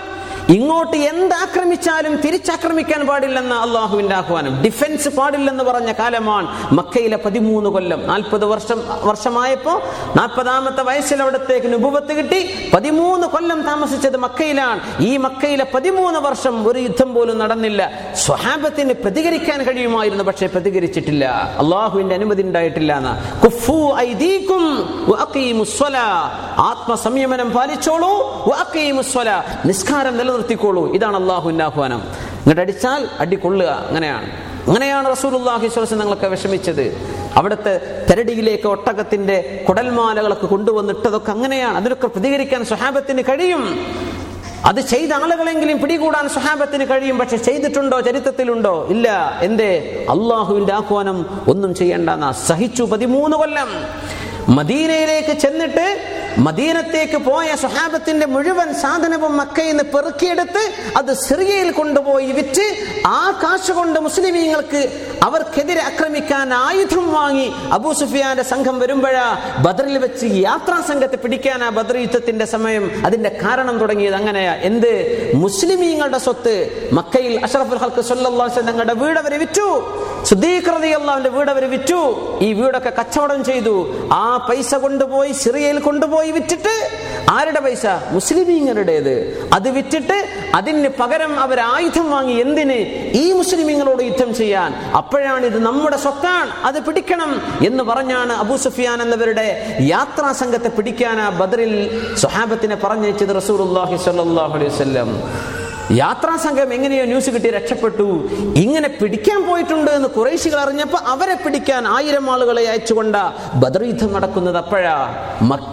ഇങ്ങോട്ട് എന്താക്രമിച്ചാലും തിരിച്ചാക്രമിക്കാൻ പാടില്ലെന്ന അള്ളാഹുവിന്റെ ആഹ്വാനം. ഡിഫൻസ് പാടില്ലെന്ന് പറഞ്ഞ കാലമാണ് മക്കയിലെ പതിമൂന്ന് കൊല്ലം. നാൽപ്പത് വർഷം വർഷമായപ്പോ നാൽപ്പതാമത്തെ വയസ്സിൽ അവിടത്തേക്ക് നുപുവത്ത് കിട്ടി. പതിമൂന്ന് കൊല്ലം താമസിച്ചത് മക്കയിലാണ്. ഈ മക്കയിലെ പതിമൂന്ന് വർഷം ഒരു യുദ്ധം പോലും നടന്നില്ല. സ്വഹാബത്തിന് പ്രതികരിക്കാൻ കഴിയുമായിരുന്നു പക്ഷെ പ്രതികരിച്ചിട്ടില്ല. അള്ളാഹുവിന്റെ അനുമതി ഉണ്ടായിട്ടില്ല ആത്മസംയമനം പാലിച്ചോളൂ. നിസ്കാരം സ്വലാ. നിസ്കാരം നിലനിർത്തിക്കോളൂ ഇതാണ് അള്ളാഹുവിന്റെ ആഹ്വാനം ഇങ്ങോട്ട് അടിച്ചാൽ അടിക്കൊള്ളുക അങ്ങനെയാണ്. അങ്ങനെയാണ് റസൂലുള്ളാഹി സ്വല്ലല്ലാഹു അലൈഹി ഞങ്ങളൊക്കെ വിഷമിച്ചത്. അവിടുത്തെ തെരടിയിലേക്ക് ഒട്ടകത്തിന്റെ കുടൽമാലകളൊക്കെ കൊണ്ടുവന്നിട്ടതൊക്കെ അങ്ങനെയാണ്. അതിനൊക്കെ പ്രതികരിക്കാൻ സ്വഹാബത്തിന് കഴിയും. അത് ചെയ്ത ആളുകളെങ്കിലും പിടികൂടാൻ സ്വഹാബത്തിന് കഴിയും. പക്ഷെ ചെയ്തിട്ടുണ്ടോ? ചരിത്രത്തിലുണ്ടോ? ഇല്ല. എന്തേ? അള്ളാഹുവിന്റെ ആഹ്വാനം ഒന്നും ചെയ്യേണ്ടെന്ന. സഹിച്ചു പതിമൂന്ന് കൊല്ലം. മദീനയിലേക്ക് ചെന്നിട്ട് മദീനത്തേക്ക് പോയ സ്വഹാബത്തിന്റെ മുഴുവൻ സാധനവും മക്കയിൽ നിന്ന് പെറുക്കിയെടുത്ത് അത് സിറിയയിൽ കൊണ്ടുപോയി വിറ്റ് ആ കാശ് കൊണ്ട് മുസ്ലിമീങ്ങൾക്ക് അവർക്കെതിരെ ആക്രമിക്കാൻ ആയുധം വാങ്ങി അബൂ സുഫിയാന്റെ സംഘം വരുമ്പോഴാ ബദറിൽ വെച്ച് യാത്രാ സംഘത്തെ പിടിക്കാൻ ആ ബദർ യുദ്ധത്തിന്റെ സമയം അതിന്റെ കാരണം തുടങ്ങിയത് അങ്ങനെയാ എന്ത്? മുസ്ലിമീങ്ങളുടെ സ്വത്ത് മക്കയിൽ അഷറഫുൽ ഹൽക്ക് സല്ലല്ലാഹു തങ്ങളുടെ വീട് അവരെ വിറ്റു. സുദ്ദീഖ്റതിയല്ലാവിന്റെ വീട് അവർ വിറ്റു. ഈ വീടൊക്കെ കച്ചവടം ചെയ്തു. ആ പൈസ കൊണ്ടുപോയി സിറിയയിൽ കൊണ്ടുപോയി വിറ്റിട്ട് ആരുടെ പൈസ? മുസ്ലിമീങ്ങളുടേത്. അത് വിറ്റിട്ട് അതിന് പകരം അവർ ആയുധം വാങ്ങി എന്തിന്? ഈ മുസ്ലിമീങ്ങളോട് യുദ്ധം ചെയ്യാൻ. അപ്പോഴാണ് ഇത് നമ്മുടെ സ്വത്താണ്. അത് പിടിക്കണം എന്ന് പറഞ്ഞാണ് അബൂ സുഫിയാൻ എന്നവരുടെ യാത്രാ സംഘത്തെ പിടിക്കാൻ ആ ബദറിൽ സ്വഹാബത്തിനെ പറഞ്ഞയച്ചത് റസൂലുള്ളാഹി സ്വല്ലല്ലാഹു അലൈഹി വസല്ലം. യാത്രാ സംഘം എങ്ങനെയോ ന്യൂസ് കിട്ടി രക്ഷപ്പെട്ടു. ഇങ്ങനെ പിടിക്കാൻ പോയിട്ടുണ്ട് എന്ന് കുറേശികൾ അറിഞ്ഞപ്പോൾ അവരെ പിടിക്കാൻ ആയിരം ആളുകളെ അയച്ചുകൊണ്ട യുദ്ധം നടക്കുന്നത് അപ്പോഴാ.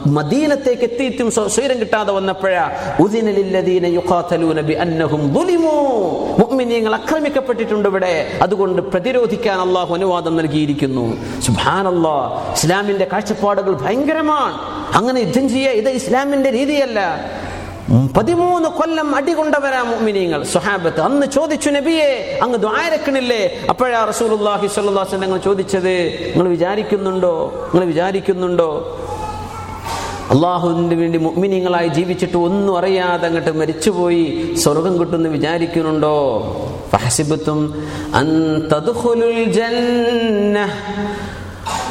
മദീനത്തേക്ക് എത്തിയിട്ടും സ്വ- സ്വൈരം കിട്ടാതെ വന്നപ്പോഴാ. മുഅ്മിനീങ്ങൾ ആക്രമിക്കപ്പെട്ടിട്ടുണ്ട് ഇവിടെ. അതുകൊണ്ട് പ്രതിരോധിക്കാൻ അള്ളാഹു അനുവാദം നൽകിയിരിക്കുന്നു. സുബ്ഹാനല്ലാഹ് ഇസ്ലാമിന്റെ കാഴ്ചപ്പാടുകൾ ഭയങ്കരമാണ്. അങ്ങനെ യുദ്ധം ചെയ്യുക ഇത് ഇസ്ലാമിന്റെ രീതിയല്ല. പതിമൂന്ന് കൊല്ലം അടികൊണ്ടവരാ മുഅ്മിനീങ്ങൾ. സ്വഹാബത്ത് അന്ന് ചോദിച്ചു നബിയെ അങ്ങ് ദ്വാരക്കണില്ലേ അപ്പോഴാ അലൈഹി വസല്ലം ഞങ്ങൾ ചോദിച്ചത് നിങ്ങൾ വിചാരിക്കുന്നുണ്ടോ? നിങ്ങൾ വിചാരിക്കുന്നുണ്ടോ? അള്ളാഹുവിന് വേണ്ടി മുഗ്മിനിങ്ങളായി ജീവിച്ചിട്ട് ഒന്നും അറിയാതെ അങ്ങോട്ട് മരിച്ചുപോയി സ്വർഗം കിട്ടുമെന്ന് വിചാരിക്കുന്നുണ്ടോ? ഫഹസിബത്തും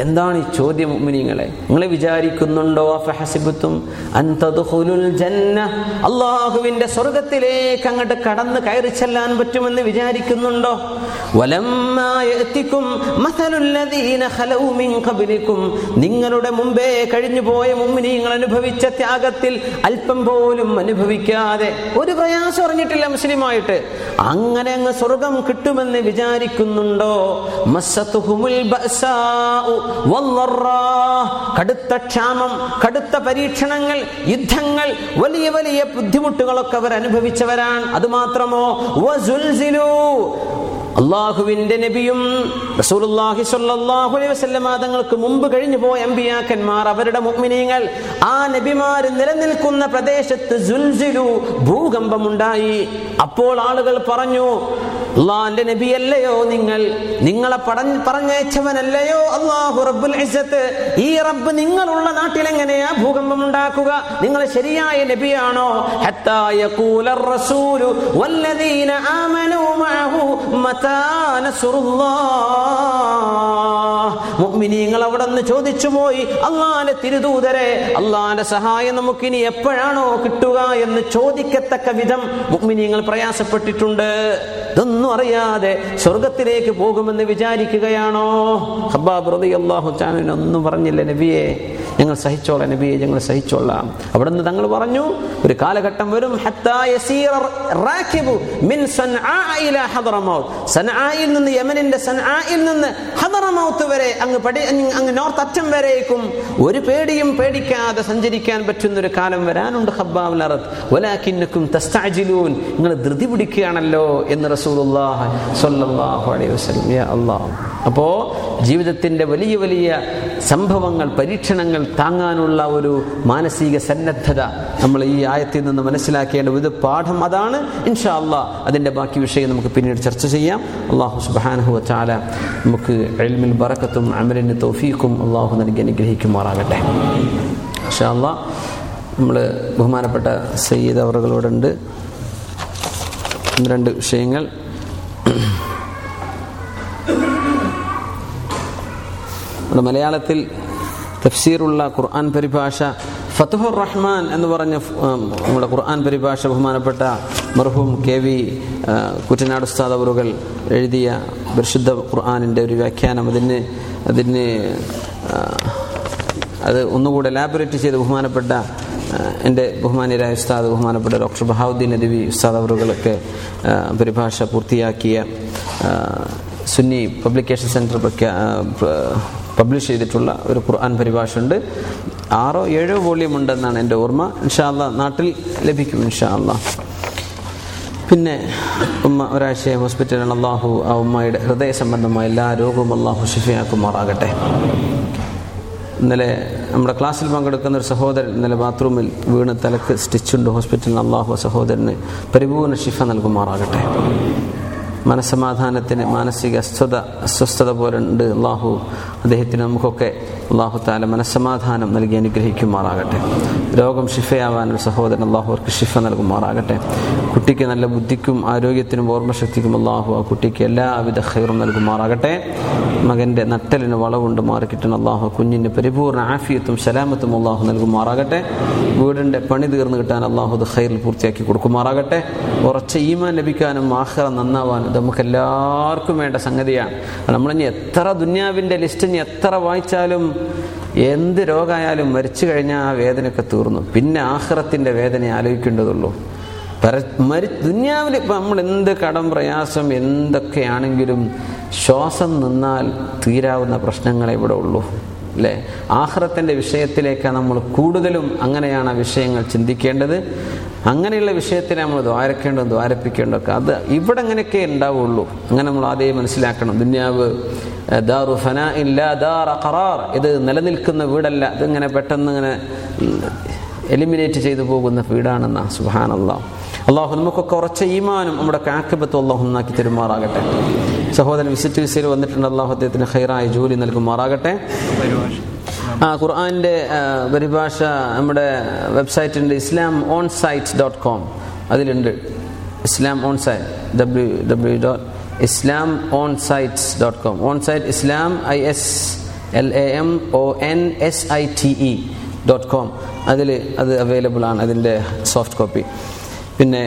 എന്താണ് ഈ ചോദ്യം മുഅ്മിനീങ്ങളെ നിങ്ങൾ വിചാരിക്കുന്നുണ്ടോ? ജന്ന. അല്ലാഹുവിന്റെ സ്വർഗത്തിലേക്ക് അങ്ങോട്ട് കടന്ന് കയറി ചെല്ലാൻ പറ്റുമെന്ന് വിചാരിക്കുന്നുണ്ടോ? നിങ്ങളുടെ മുമ്പേ കഴിഞ്ഞു പോയ മുഅ്മിനീങ്ങൾ അനുഭവിച്ച ത്യാഗത്തിൽ അല്പം പോലും അനുഭവിക്കാതെ ഒരു പ്രയാസം അറിഞ്ഞിട്ടില്ല മുസ്ലിമായിട്ട്. അങ്ങനെ അങ്ങ് സ്വർഗം കിട്ടുമെന്ന് വിചാരിക്കുന്നുണ്ടോ. കടുത്ത ക്ഷാമം കടുത്ത പരീക്ഷണങ്ങൾ യുദ്ധങ്ങൾ വലിയ വലിയ ബുദ്ധിമുട്ടുകളൊക്കെ അവർ അനുഭവിച്ചവരാണ്. അത് മാത്രമോ അള്ളാഹുവിന്റെ നബിയും റസൂലുള്ളാഹി സ്വല്ലല്ലാഹു അലൈഹി വസല്ലമ തങ്ങൾക്ക് മുമ്പ് കഴിഞ്ഞു പോയ അമ്പിയാക്കന്മാർ അവരുടെ മുഅ്മിനീങ്ങൾ ആ നബിമാർ നിലനിൽക്കുന്ന പ്രദേശത്ത് ഭൂകമ്പമുണ്ടായി. അപ്പോൾ ആളുകൾ പറഞ്ഞു അള്ളാന്റെ നബിയല്ലയോ നിങ്ങൾ? നിങ്ങളെ പറഞ്ഞ പറഞ്ഞയച്ചവനല്ലയോ? അള്ളാഹു റബ്ബുൽ ഈ റബ്ബ് നിങ്ങളുള്ള നാട്ടിൽ എങ്ങനെയാ ഭൂകമ്പം ഉണ്ടാക്കുക? നിങ്ങൾ ശരിയായ നബിയാണോ? മുഅ്മിനീങ്ങൾ അവിടെ നിന്ന് ചോദിച്ചു പോയി അള്ളാന്റെ തിരുദൂതരെ അള്ളാന്റെ സഹായം നമുക്കിനി എപ്പോഴാണോ കിട്ടുക? എന്ന് ചോദിക്കത്തക്ക വിധം മുഅ്മിനീങ്ങൾ പ്രയാസപ്പെട്ടിട്ടുണ്ട്. ഇതൊന്നും അറിയാതെ സ്വർഗത്തിലേക്ക് പോകുമെന്ന് വിചാരിക്കുകയാണോ? ഹബ്ബാബ് റളിയല്ലാഹു തആല ഒന്നും പറഞ്ഞില്ല നബിയെ. ഞങ്ങൾ സഹിച്ചോളാം നബിയെ ഞങ്ങൾ സഹിച്ചോളാം. അവിടെ നിന്ന് തങ്ങൾ പറഞ്ഞു ഒരു കാലഘട്ടം വരും സൻആയിൽ നിന്ന് യമനിന്റെ സൻആയിൽ നിന്ന് ഹദ്റമൗത്ത് വരെ അങ്ങ് അങ്ങ് നോർത്ത് അറ്റം വരേക്കും. ഒരു പേടിയും പേടിക്കാതെ സഞ്ചരിക്കാൻ പറ്റുന്ന ഒരു കാലം വരാനുണ്ട് തസ്തഅജിലൂൻ നിങ്ങൾ ധൃതി പിടിക്കുകയാണല്ലോ എന്ന് അല്ലാഹ്. അപ്പോൾ ജീവിതത്തിന്റെ വലിയ വലിയ സംഭവങ്ങൾ പരീക്ഷണങ്ങൾ താങ്ങാനുള്ള ഒരു മാനസിക സന്നദ്ധത നമ്മൾ ഈ ആയത്തിൽ നിന്ന് മനസ്സിലാക്കേണ്ട ഒരു പാഠം അതാണ്. ഇൻഷാ അല്ലാ അതിന്റെ ബാക്കി വിഷയം നമുക്ക് പിന്നീട് ചർച്ച ചെയ്യാം. അള്ളാഹു സുബാനഹു വതആല നമുക്ക് ഇൽമിൽ ബറക്കത്തും അമലിന് തോഫീക്കും അള്ളാഹു നൽകി അനുഗ്രഹിക്കുമാറാകട്ടെ. ഇൻഷാ അല്ലാ നമ്മൾ ബഹുമാനപ്പെട്ട സയ്യിദ് അവറുകളോടുണ്ട്. രണ്ട് വിഷയങ്ങൾ. നമ്മുടെ മലയാളത്തിൽ തഫ്സീറുള്ള ഖുർആൻ പരിഭാഷ. ഫത്തുഹുർ റഹ്മാൻ എന്ന് പറഞ്ഞ നമ്മുടെ ഖുർആൻ പരിഭാഷ ബഹുമാനപ്പെട്ട മർഹൂം കെ വി കുറ്റനാട് ഉസ്താദ് അവറുകൾ എഴുതിയ പരിശുദ്ധ ഖുർആാനിന്റെ ഒരു വ്യാഖ്യാനം അതിന് അതിന് അത് ഒന്നുകൂടെ ലാബറേറ്റ് ചെയ്ത് ബഹുമാനപ്പെട്ട എന്റെ ബഹുമാന്യരായ ഉസ്താദ് ബഹുമാനപ്പെട്ട ഡോക്ടർ ബഹാവുദ്ദീൻ നദവി ഉസ്താദ് അവറുകളൊക്കെ പരിഭാഷ പൂർത്തിയാക്കിയ സുന്നി പബ്ലിക്കേഷൻ സെന്റർ പബ്ലിഷ് ചെയ്തിട്ടുള്ള ഒരു ഖുർആൻ പരിഭാഷ ഉണ്ട് ആറോ ഏഴോ വോളിയം ഉണ്ടെന്നാണ് എന്റെ ഓർമ്മ. ഇൻഷാല്ല നാട്ടിൽ ലഭിക്കും ഇൻഷാല്ല പിന്നെ ഉമ്മ ഒരാഴ്ച ഹോസ്പിറ്റലിൽ അള്ളാഹു ആ ഉമ്മയുടെ ഹൃദയ സംബന്ധമായ എല്ലാ രോഗവും അള്ളാഹു ശിഫിയാക്കുമാറാകട്ടെ. ഇന്നലെ നമ്മുടെ ക്ലാസ്സിൽ പങ്കെടുക്കുന്ന ഒരു സഹോദരൻ ഇന്നലെ ബാത്റൂമിൽ വീണ് തലക്ക് സ്റ്റിച്ചുണ്ട് ഹോസ്പിറ്റലിൽ. അള്ളാഹു സഹോദരന് പരിപൂർണ ശിഫ നൽകുമാറാകട്ടെ. മനസമാധാനത്തിന് മാനസിക അസ്വത അസ്വസ്ഥത പോലെ ഉണ്ട് അള്ളാഹു അദ്ദേഹത്തിന് നമുക്കൊക്കെ അള്ളാഹു താല മനസ്സമാധാനം നൽകി അനുഗ്രഹിക്കുമാറാകട്ടെ. രോഗം ഷിഫയാവാൻ സഹോദരൻ അള്ളാഹു അവർക്ക് ഷിഫ നൽകുമാറാകട്ടെ. കുട്ടിക്ക് നല്ല ബുദ്ധിക്കും ആരോഗ്യത്തിനും ഓർമ്മശക്തിക്കും അള്ളാഹു ആ കുട്ടിക്ക് എല്ലാവിധ ഹൈറും നൽകുമാറാകട്ടെ. മകന്റെ നട്ടലിന് വളവുണ്ട് മാറിക്കിട്ടുന്ന അള്ളാഹു കുഞ്ഞിന് പരിപൂർണ ആഫിയത്തും സലാമത്തും അള്ളാഹു നൽകുമാറാകട്ടെ. വീടിന്റെ പണി തീർന്നു കിട്ടാൻ അള്ളാഹു ഖൈറിൽ പൂർത്തിയാക്കി കൊടുക്കുമാറാകട്ടെ. ഉറച്ച ഈമാൻ ലഭിക്കാനും ആഹ്റ നന്നാവാനും ഇത് നമുക്ക് എല്ലാവർക്കും വേണ്ട സംഗതിയാണ്. നമ്മളിനി എത്ര ദുന്യാവിന്റെ ലിസ്റ്റ് ഇനി എത്ര വായിച്ചാലും എന്ത് രോഗമായാലും മരിച്ചു കഴിഞ്ഞാൽ ആ വേദനയൊക്കെ തീർന്നു. പിന്നെ ആഹ്റത്തിന്റെ വേദന ആലോചിക്കേണ്ടതുള്ളൂ. മരി ദുന്യാവിൽ ഇപ്പം നമ്മൾ എന്ത് കടം പ്രയാസം എന്തൊക്കെയാണെങ്കിലും ശ്വാസം നിന്നാൽ തീരാവുന്ന പ്രശ്നങ്ങളെ ഇവിടെ ഉള്ളൂ. അല്ലേ ആഹ്റത്തിന്റെ വിഷയത്തിലേക്ക് നമ്മൾ കൂടുതലും അങ്ങനെയാണ് ആ വിഷയങ്ങൾ ചിന്തിക്കേണ്ടത്. അങ്ങനെയുള്ള വിഷയത്തിനെ നമ്മൾ ദ്വാരക്കേണ്ടതും ദ്വാരപ്പിക്കേണ്ടതൊക്കെ അത് ഇവിടെ അങ്ങനെയൊക്കെ ഉണ്ടാവുള്ളൂ. അങ്ങനെ നമ്മൾ ആദ്യം മനസ്സിലാക്കണം. ദുന്യാവ് ദാറു ഫന ഇല്ല ദാർ ഖറാർ. ഇത് നിലനിൽക്കുന്ന വീടല്ല. ഇതിങ്ങനെ പെട്ടെന്ന് ഇങ്ങനെ എലിമിനേറ്റ് ചെയ്തു പോകുന്ന വീടാണെന്ന. സുഹാനല്ല അള്ളാഹു നമുക്കൊക്കെ ഉറച്ച ഈമാനും നമ്മുടെ കാക്കബത്ത് അള്ളാഹു നന്നാക്കി തരുമാറാകട്ടെ. സഹോദരൻ വിസിറ്റ് വിസയിൽ വന്നിട്ടുണ്ട്. അള്ളാഹു അദ്ദേഹത്തിന് ഹൈറായ ജോലി നൽകുമാറാകട്ടെ. ആ ഖുർആാന്റെ പരിഭാഷ നമ്മുടെ വെബ്സൈറ്റ് ഉണ്ട് Islam on site dot com അതിലുണ്ട്. Islam on site W W dot Islam on sites dot com. On site Islam I S L A M O N S I T E dot com. അതിൽ അത് അവൈലബിൾ ആണ് അതിന്റെ സോഫ്റ്റ് കോപ്പി. പിന്നെ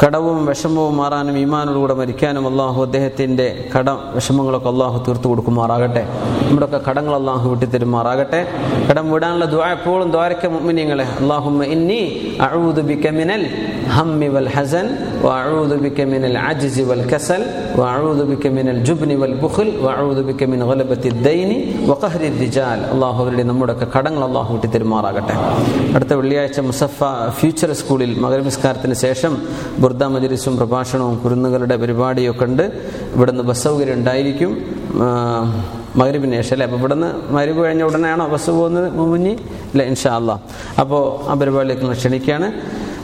കടവും വിഷമവും മാറാനും ഈമാനോടുകൂടെ മരിക്കാനും അള്ളാഹു അദ്ദേഹത്തിന്റെ കട വിഷമങ്ങളൊക്കെ അള്ളാഹു തീർത്തു കൊടുക്കുമാറാകട്ടെ. നമ്മുടെയൊക്കെ കടങ്ങൾ അള്ളാഹു വിട്ടിത്തരുമാറാകട്ടെ. കടം വിടാനുള്ള ദ്വാ എപ്പോഴും ദ്വാരക്ക മുഅ്മിനീങ്ങളെ. അള്ളാഹുമ്മ ഇന്നി അഊദു ബിക മിനൽ ഹമ്മി വൽ ഹസൻ ബിക മിനൽ അജ്സി വൽ കസൽ ബിക മിനൽ ജുബ്നി വൽ ബുഹുൽ വഅഊദു ബിക മിൻ ഗലബത്തി ദൈനി വഖഹ്രി റിജാൽ അള്ളാഹു അവരുടെ നമ്മുടെയൊക്കെ കടങ്ങൾ അള്ളാഹു വിട്ടിത്തരുമാറാകട്ടെ. അടുത്ത വെള്ളിയാഴ്ച മുസഫ ഫ്യൂച്ചർ സ്കൂളിൽ മകരമിസ്കാരത്തിന് ശേഷം ബുർദ മജലിസും പ്രഭാഷണവും കുരുന്നുകളുടെ പരിപാടിയൊക്കെ ഉണ്ട്. ഇവിടുന്ന് ബസ് സൗകര്യം ഉണ്ടായിരിക്കും. മകരിപ്പിന് ശേഷം അല്ലേ? അപ്പോൾ ഇവിടുന്ന് മരുവ് കഴിഞ്ഞ ഉടനെയാണോ ബസ് പോകുന്നത് മുന്നിൽ ഇല്ല ഇൻഷാ അല്ല അപ്പോൾ ആ പരിപാടിയിലേക്ക് ക്ഷണിക്കുകയാണ്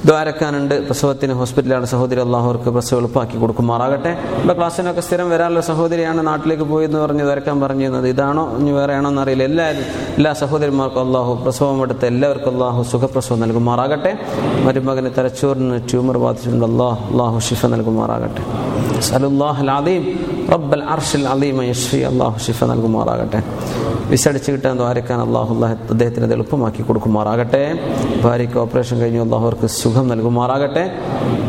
ദ്വാരക്കാനുണ്ട്. പ്രസവത്തിന് ഹോസ്പിറ്റലാണ് സഹോദരി അള്ളാഹുർക്ക് പ്രസവം എളുപ്പമാക്കി കൊടുക്കുമാറാകട്ടെ. നമ്മുടെ ക്ലാസ്സിനൊക്കെ സ്ഥിരം വരാനുള്ള സഹോദരിയാണ് നാട്ടിലേക്ക് പോയി എന്ന് പറഞ്ഞ് ദ്വാരക്കാൻ പറഞ്ഞിരുന്നത്. ഇതാണോ? ഇനി വേറെ ആണോ എന്നറിയില്ല എല്ലാവരും എല്ലാ സഹോദരിമാർക്കും അള്ളാഹു പ്രസവം എടുത്ത എല്ലാവർക്കും അള്ളാഹു സുഖപ്രസവം നൽകുമാറാകട്ടെ. മരുമകന് തലച്ചോറിന് ട്യൂമർ ബാധിച്ചിട്ടുണ്ട്. അള്ളാഹു അള്ളാഹു ഷിഫ നൽകുമാറാകട്ടെ. അലീം റബ്ബൽ അലീമ ഷിഫ നൽകുമാറാകട്ടെ. വിസടിച്ച് കിട്ടാൻ ദ്വാരക്കാൻ അള്ളാഹു അദ്ദേഹത്തിന് എളുപ്പമാക്കി കൊടുക്കുമാറാകട്ടെ. ഭാര്യയ്ക്ക് ഓപ്പറേഷൻ കഴിഞ്ഞു. അള്ളാഹു അവർക്ക് സുഖം നൽകുമാറാകട്ടെ.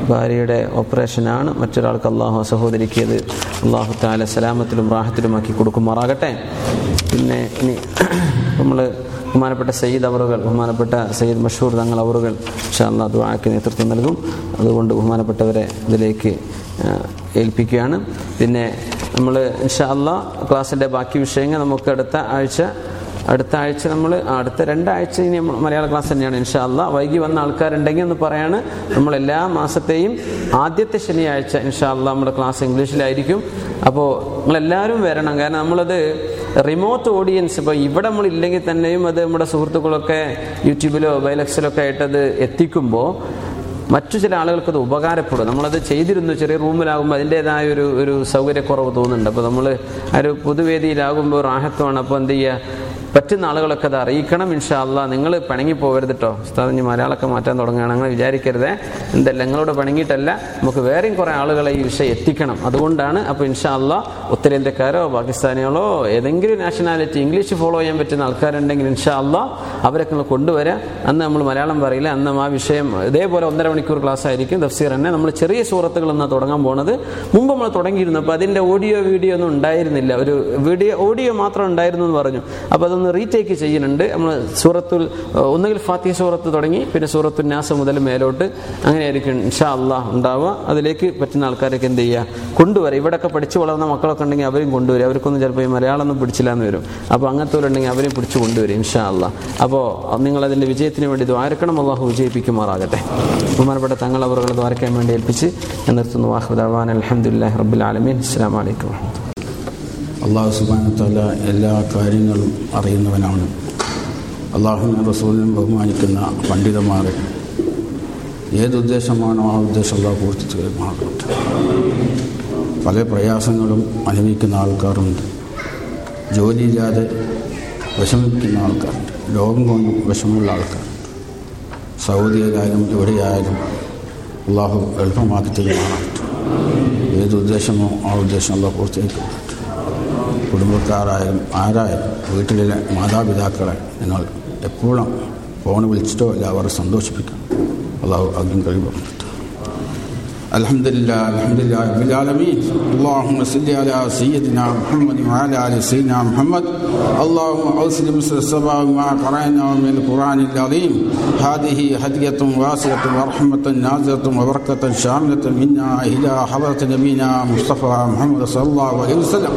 ഭാര്യയുടെ ഓപ്പറേഷനാണ് മറ്റൊരാൾക്ക് അള്ളാഹു സഹോദരിക്കിയത് അള്ളാഹു താല സലാമത്തിലും റാഹത്തിലുമാക്കി കൊടുക്കുമാറാകട്ടെ. പിന്നെ ഇനി നമ്മൾ ബഹുമാനപ്പെട്ട സയ്യിദ് അവറുകൾ ബഹുമാനപ്പെട്ട സയ്യിദ് മഷൂർ തങ്ങൾ അവറുകൾ ഷാല്ലാ ദുവാക്ക് നേതൃത്വം നൽകും. അതുകൊണ്ട് ബഹുമാനപ്പെട്ടവരെ ഇതിലേക്ക് ഏൽപ്പിക്കുകയാണ്. പിന്നെ നമ്മൾ ഇൻഷാ അല്ലാ ക്ലാസ്സിന്റെ ബാക്കി വിഷയങ്ങൾ നമുക്ക് അടുത്ത ആഴ്ച അടുത്ത ആഴ്ച നമ്മൾ അടുത്ത രണ്ടാഴ്ച ഇനി മലയാള ക്ലാസ് തന്നെയാണ് ഇൻഷാ അല്ല. വൈകി വന്ന ആൾക്കാരുണ്ടെങ്കിൽ എന്ന് പറയാണ്. നമ്മൾ എല്ലാ മാസത്തെയും ആദ്യത്തെ ശനിയാഴ്ച ഇൻഷാ അല്ല നമ്മുടെ ക്ലാസ് ഇംഗ്ലീഷിലായിരിക്കും. അപ്പോൾ നിങ്ങളെല്ലാവരും വരണം. കാരണം നമ്മളത് റിമോട്ട് ഓഡിയൻസ് ഇപ്പോൾ ഇവിടെ നമ്മൾ ഇല്ലെങ്കിൽ തന്നെയും അത് നമ്മുടെ സുഹൃത്തുക്കളൊക്കെ യൂട്യൂബിലോ ബൈലക്സിലോ ഒക്കെ ആയിട്ടത് എത്തിക്കുമ്പോൾ മറ്റു ചില ആളുകൾക്ക് അത് ഉപകാരപ്പെടും. നമ്മളത് ചെയ്തിരുന്നു ചെറിയ റൂമിലാകുമ്പോൾ അതിന്റെതായ ഒരു ഒരു സൗകര്യക്കുറവ് തോന്നുന്നുണ്ട്. അപ്പോൾ നമ്മൾ ആ ഒരു പൊതുവേദിയിലാകുമ്പോൾ റാഹത്വമാണ്. അപ്പോൾ എന്ത് ചെയ്യുക? പറ്റുന്ന ആളുകളൊക്കെ അത് അറിയിക്കണം ഇൻഷാ അല്ലാ നിങ്ങൾ പിണങ്ങി പോകരുത് കേട്ടോ ഉസ്താദ് ഇനി മലയാളമൊക്കെ മാറ്റാൻ തുടങ്ങുകയാണ്. അങ്ങനെ വിചാരിക്കരുതേ. എന്തല്ല നിങ്ങളോട് പിണങ്ങിയിട്ടല്ല. നമുക്ക് വേറെയും കുറേ ആളുകളെ ഈ വിഷയം എത്തിക്കണം. അതുകൊണ്ടാണ് അപ്പോൾ ഇൻഷാ അല്ലാ ഉത്തരേന്ത്യക്കാരോ പാകിസ്ഥാനികളോ ഏതെങ്കിലും നാഷണാലിറ്റി ഇംഗ്ലീഷ് ഫോളോ ചെയ്യാൻ പറ്റുന്ന ആൾക്കാരുണ്ടെങ്കിൽ ഇൻഷാ അല്ലാ അവരൊക്കെ നിങ്ങൾ കൊണ്ടുവരിക അന്ന് നമ്മൾ മലയാളം പറയില്ല. അന്ന് ആ വിഷയം ഇതേപോലെ ഒന്നര മണിക്കൂർ ക്ലാസ് ആയിരിക്കും തഫ്സീർ തന്നെ. നമ്മൾ ചെറിയ സുഹൃത്തുക്കൾ എന്നാണ് തുടങ്ങാൻ പോണത്. മുമ്പ് നമ്മൾ തുടങ്ങിയിരുന്നു അപ്പോൾ അതിന്റെ ഓഡിയോ വീഡിയോ ഒന്നും ഉണ്ടായിരുന്നില്ല. ഒരു വീഡിയോ ഓഡിയോ മാത്രം ഉണ്ടായിരുന്നു എന്ന് പറഞ്ഞു. അപ്പോൾ അതൊന്ന് റീടേക്ക് ചെയ്യുന്നുണ്ട്. നമ്മൾ സൂറത്തുൽ ഒന്നുകിൽ ഫാത്തിഹ സൂറത്ത് തുടങ്ങി പിന്നെ സൂറത്തുൽ നാസ മുതൽ മേലോട്ട് അങ്ങനെയായിരിക്കും ഇൻഷാ അള്ളാഹ് ഉണ്ടാവുക. അതിലേക്ക് പറ്റുന്ന ആൾക്കാരൊക്കെ എന്ത് ചെയ്യുക? കൊണ്ടുവരാം ഇവിടെയൊക്കെ പഠിച്ചു വളർന്ന മക്കളൊക്കെ ഉണ്ടെങ്കിൽ അവരും കൊണ്ടുവരും അവർക്കൊന്നും ചിലപ്പോൾ ഈ ഒന്നും പിടിച്ചില്ല എന്ന് വരും. അപ്പോൾ അങ്ങനത്തെ അവരെയും പിടിച്ചു കൊണ്ടുവരും ഇൻഷാ അള്ളാഹ് അപ്പോൾ നിങ്ങൾ അതിന്റെ വിജയത്തിന് വേണ്ടി ദ്വാരക്കണം. അള്ളാഹു വിജയിപ്പിക്കുമാറാകട്ടെ. ബഹുമാനപ്പെട്ട തങ്ങൾ അവർ ദ്വാരക്കാൻ വേണ്ടി ഏൽപ്പിച്ച് നിർത്തുന്നു. വാഹുദാൻ അലഹമുല്ലാ റബുലാലമീൻ അസ്സാം വലൈക്കും അള്ളാഹു സുബാനത്തല എല്ലാ കാര്യങ്ങളും അറിയുന്നവനാണ്. അള്ളാഹുവിനും റസൂലിനും ബഹുമാനിക്കുന്ന പണ്ഡിതന്മാർ ഏതുദ്ദേശമാണോ ആ ഉദ്ദേശം അള്ളാഹു പൂർത്തി തീരുമാനട്ടെ പല പ്രയാസങ്ങളും അനുഭവിക്കുന്ന ആൾക്കാരുണ്ട്. ജോലിയില്ലാതെ വിഷമിക്കുന്ന ആൾക്കാരുണ്ട്. രോഗം കൊണ്ട് വിഷമമുള്ള ആൾക്കാരുണ്ട്. സൗദിയിലായാലും എവിടെയായാലും അള്ളാഹു എളുപ്പമാക്കി തീരുമാനട്ടെ ഏത് ഉദ്ദേശമോ ആ ഉദ്ദേശം അള്ളാഹു പൂർത്തിയാക്കി കുടുംബക്കാരായാലും ആരായാലും വീട്ടിലെ മാതാപിതാക്കളെ നിങ്ങൾ എപ്പോഴും ഫോൺ വിളിച്ചിട്ടോ ഇല്ല അവരെ സന്തോഷിപ്പിക്കണം അള്ളാഹു ആദ്യം കഴിവ് الحمد لله الحمد لله رب العالمين اللهم صل على سيدنا محمد وعلى ال سيدنا محمد اللهم اوصل مثل السبع ما قرانا من القران العظيم هذه هديه واسعه ورحمه نازله وبركه شامله منا الى حضره نبينا مصطفى محمد صلى الله عليه وسلم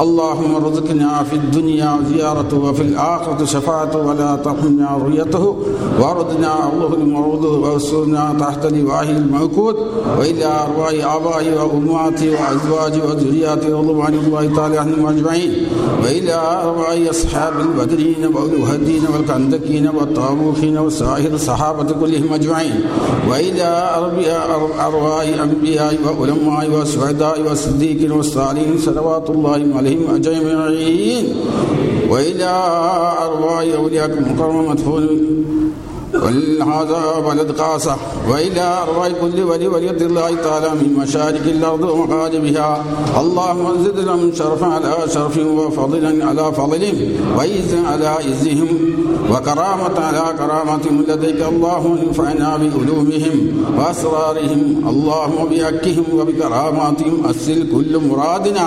اللهم ارزقنا في الدنيا زيارته وفي الآخرة شفاعته ولا تحرمنا رؤيته واردنا الله المرود واسترنا تحت لواه المعقود وإلى أرواح آبائه وأمهاته وأزواجه وذرياته ورضوان الله تعالى عنهم أجمعين وإلى أرواح أصحاب البدرين والوهدين والكندكين والطابوخين وسائر الصحابة كلهم أجمعين وإلى أرواح أنبيائي وعلمائي وسعداء والصديقين والصالحين صلوات الله عليهم وآلهم أجمعين. وإلى أرواح أولياكم مقرم مدفون هذا بلد قاسة وإلى أرواح كل ولي ولي الله تعالى من مشارق الأرض ومغاربها اللهم زد لهم شرفا على شرف وفضلا على فضلهم وعزا على عزهم وكرامة على كرامتهم لديك. اللهم انفعنا بعلومهم وأسرارهم. اللهم بحقهم وبكراماتهم. أسل كل مرادنا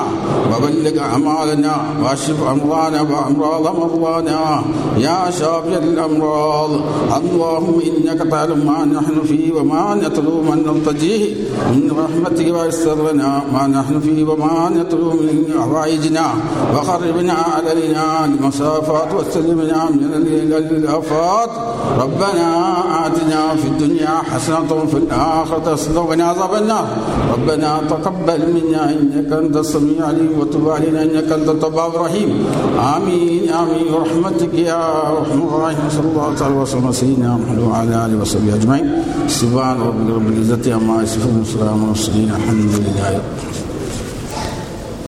وبلغ أعمالنا واشف أمرانا وأمراض مرضانا. يا شافي الأمراض اللهم إنك تعلم ما نحن فيه وما نتلو من نرتجيه. من رحمتك ويسر لنا ما نحن فيه وما نتلو من حوائجنا وقربنا علينا المسافات وسلمنا من الآفات ربنا آتنا في الدنيا حسنة وفي الآخرة حسنة وقنا عذاب النار. ربنا تقبل منا إنك أنت السميع العليم وتب علينا إنك أنت التواب الرحيم. آمين آمين. برحمتك يا أرحم الراحمين. صلى الله عليه وسلم. محمد وعلى آله وصحبه أجمعين. سبحان ربك رب العزة عما يصفون وسلام على المرسلين. الحمد لله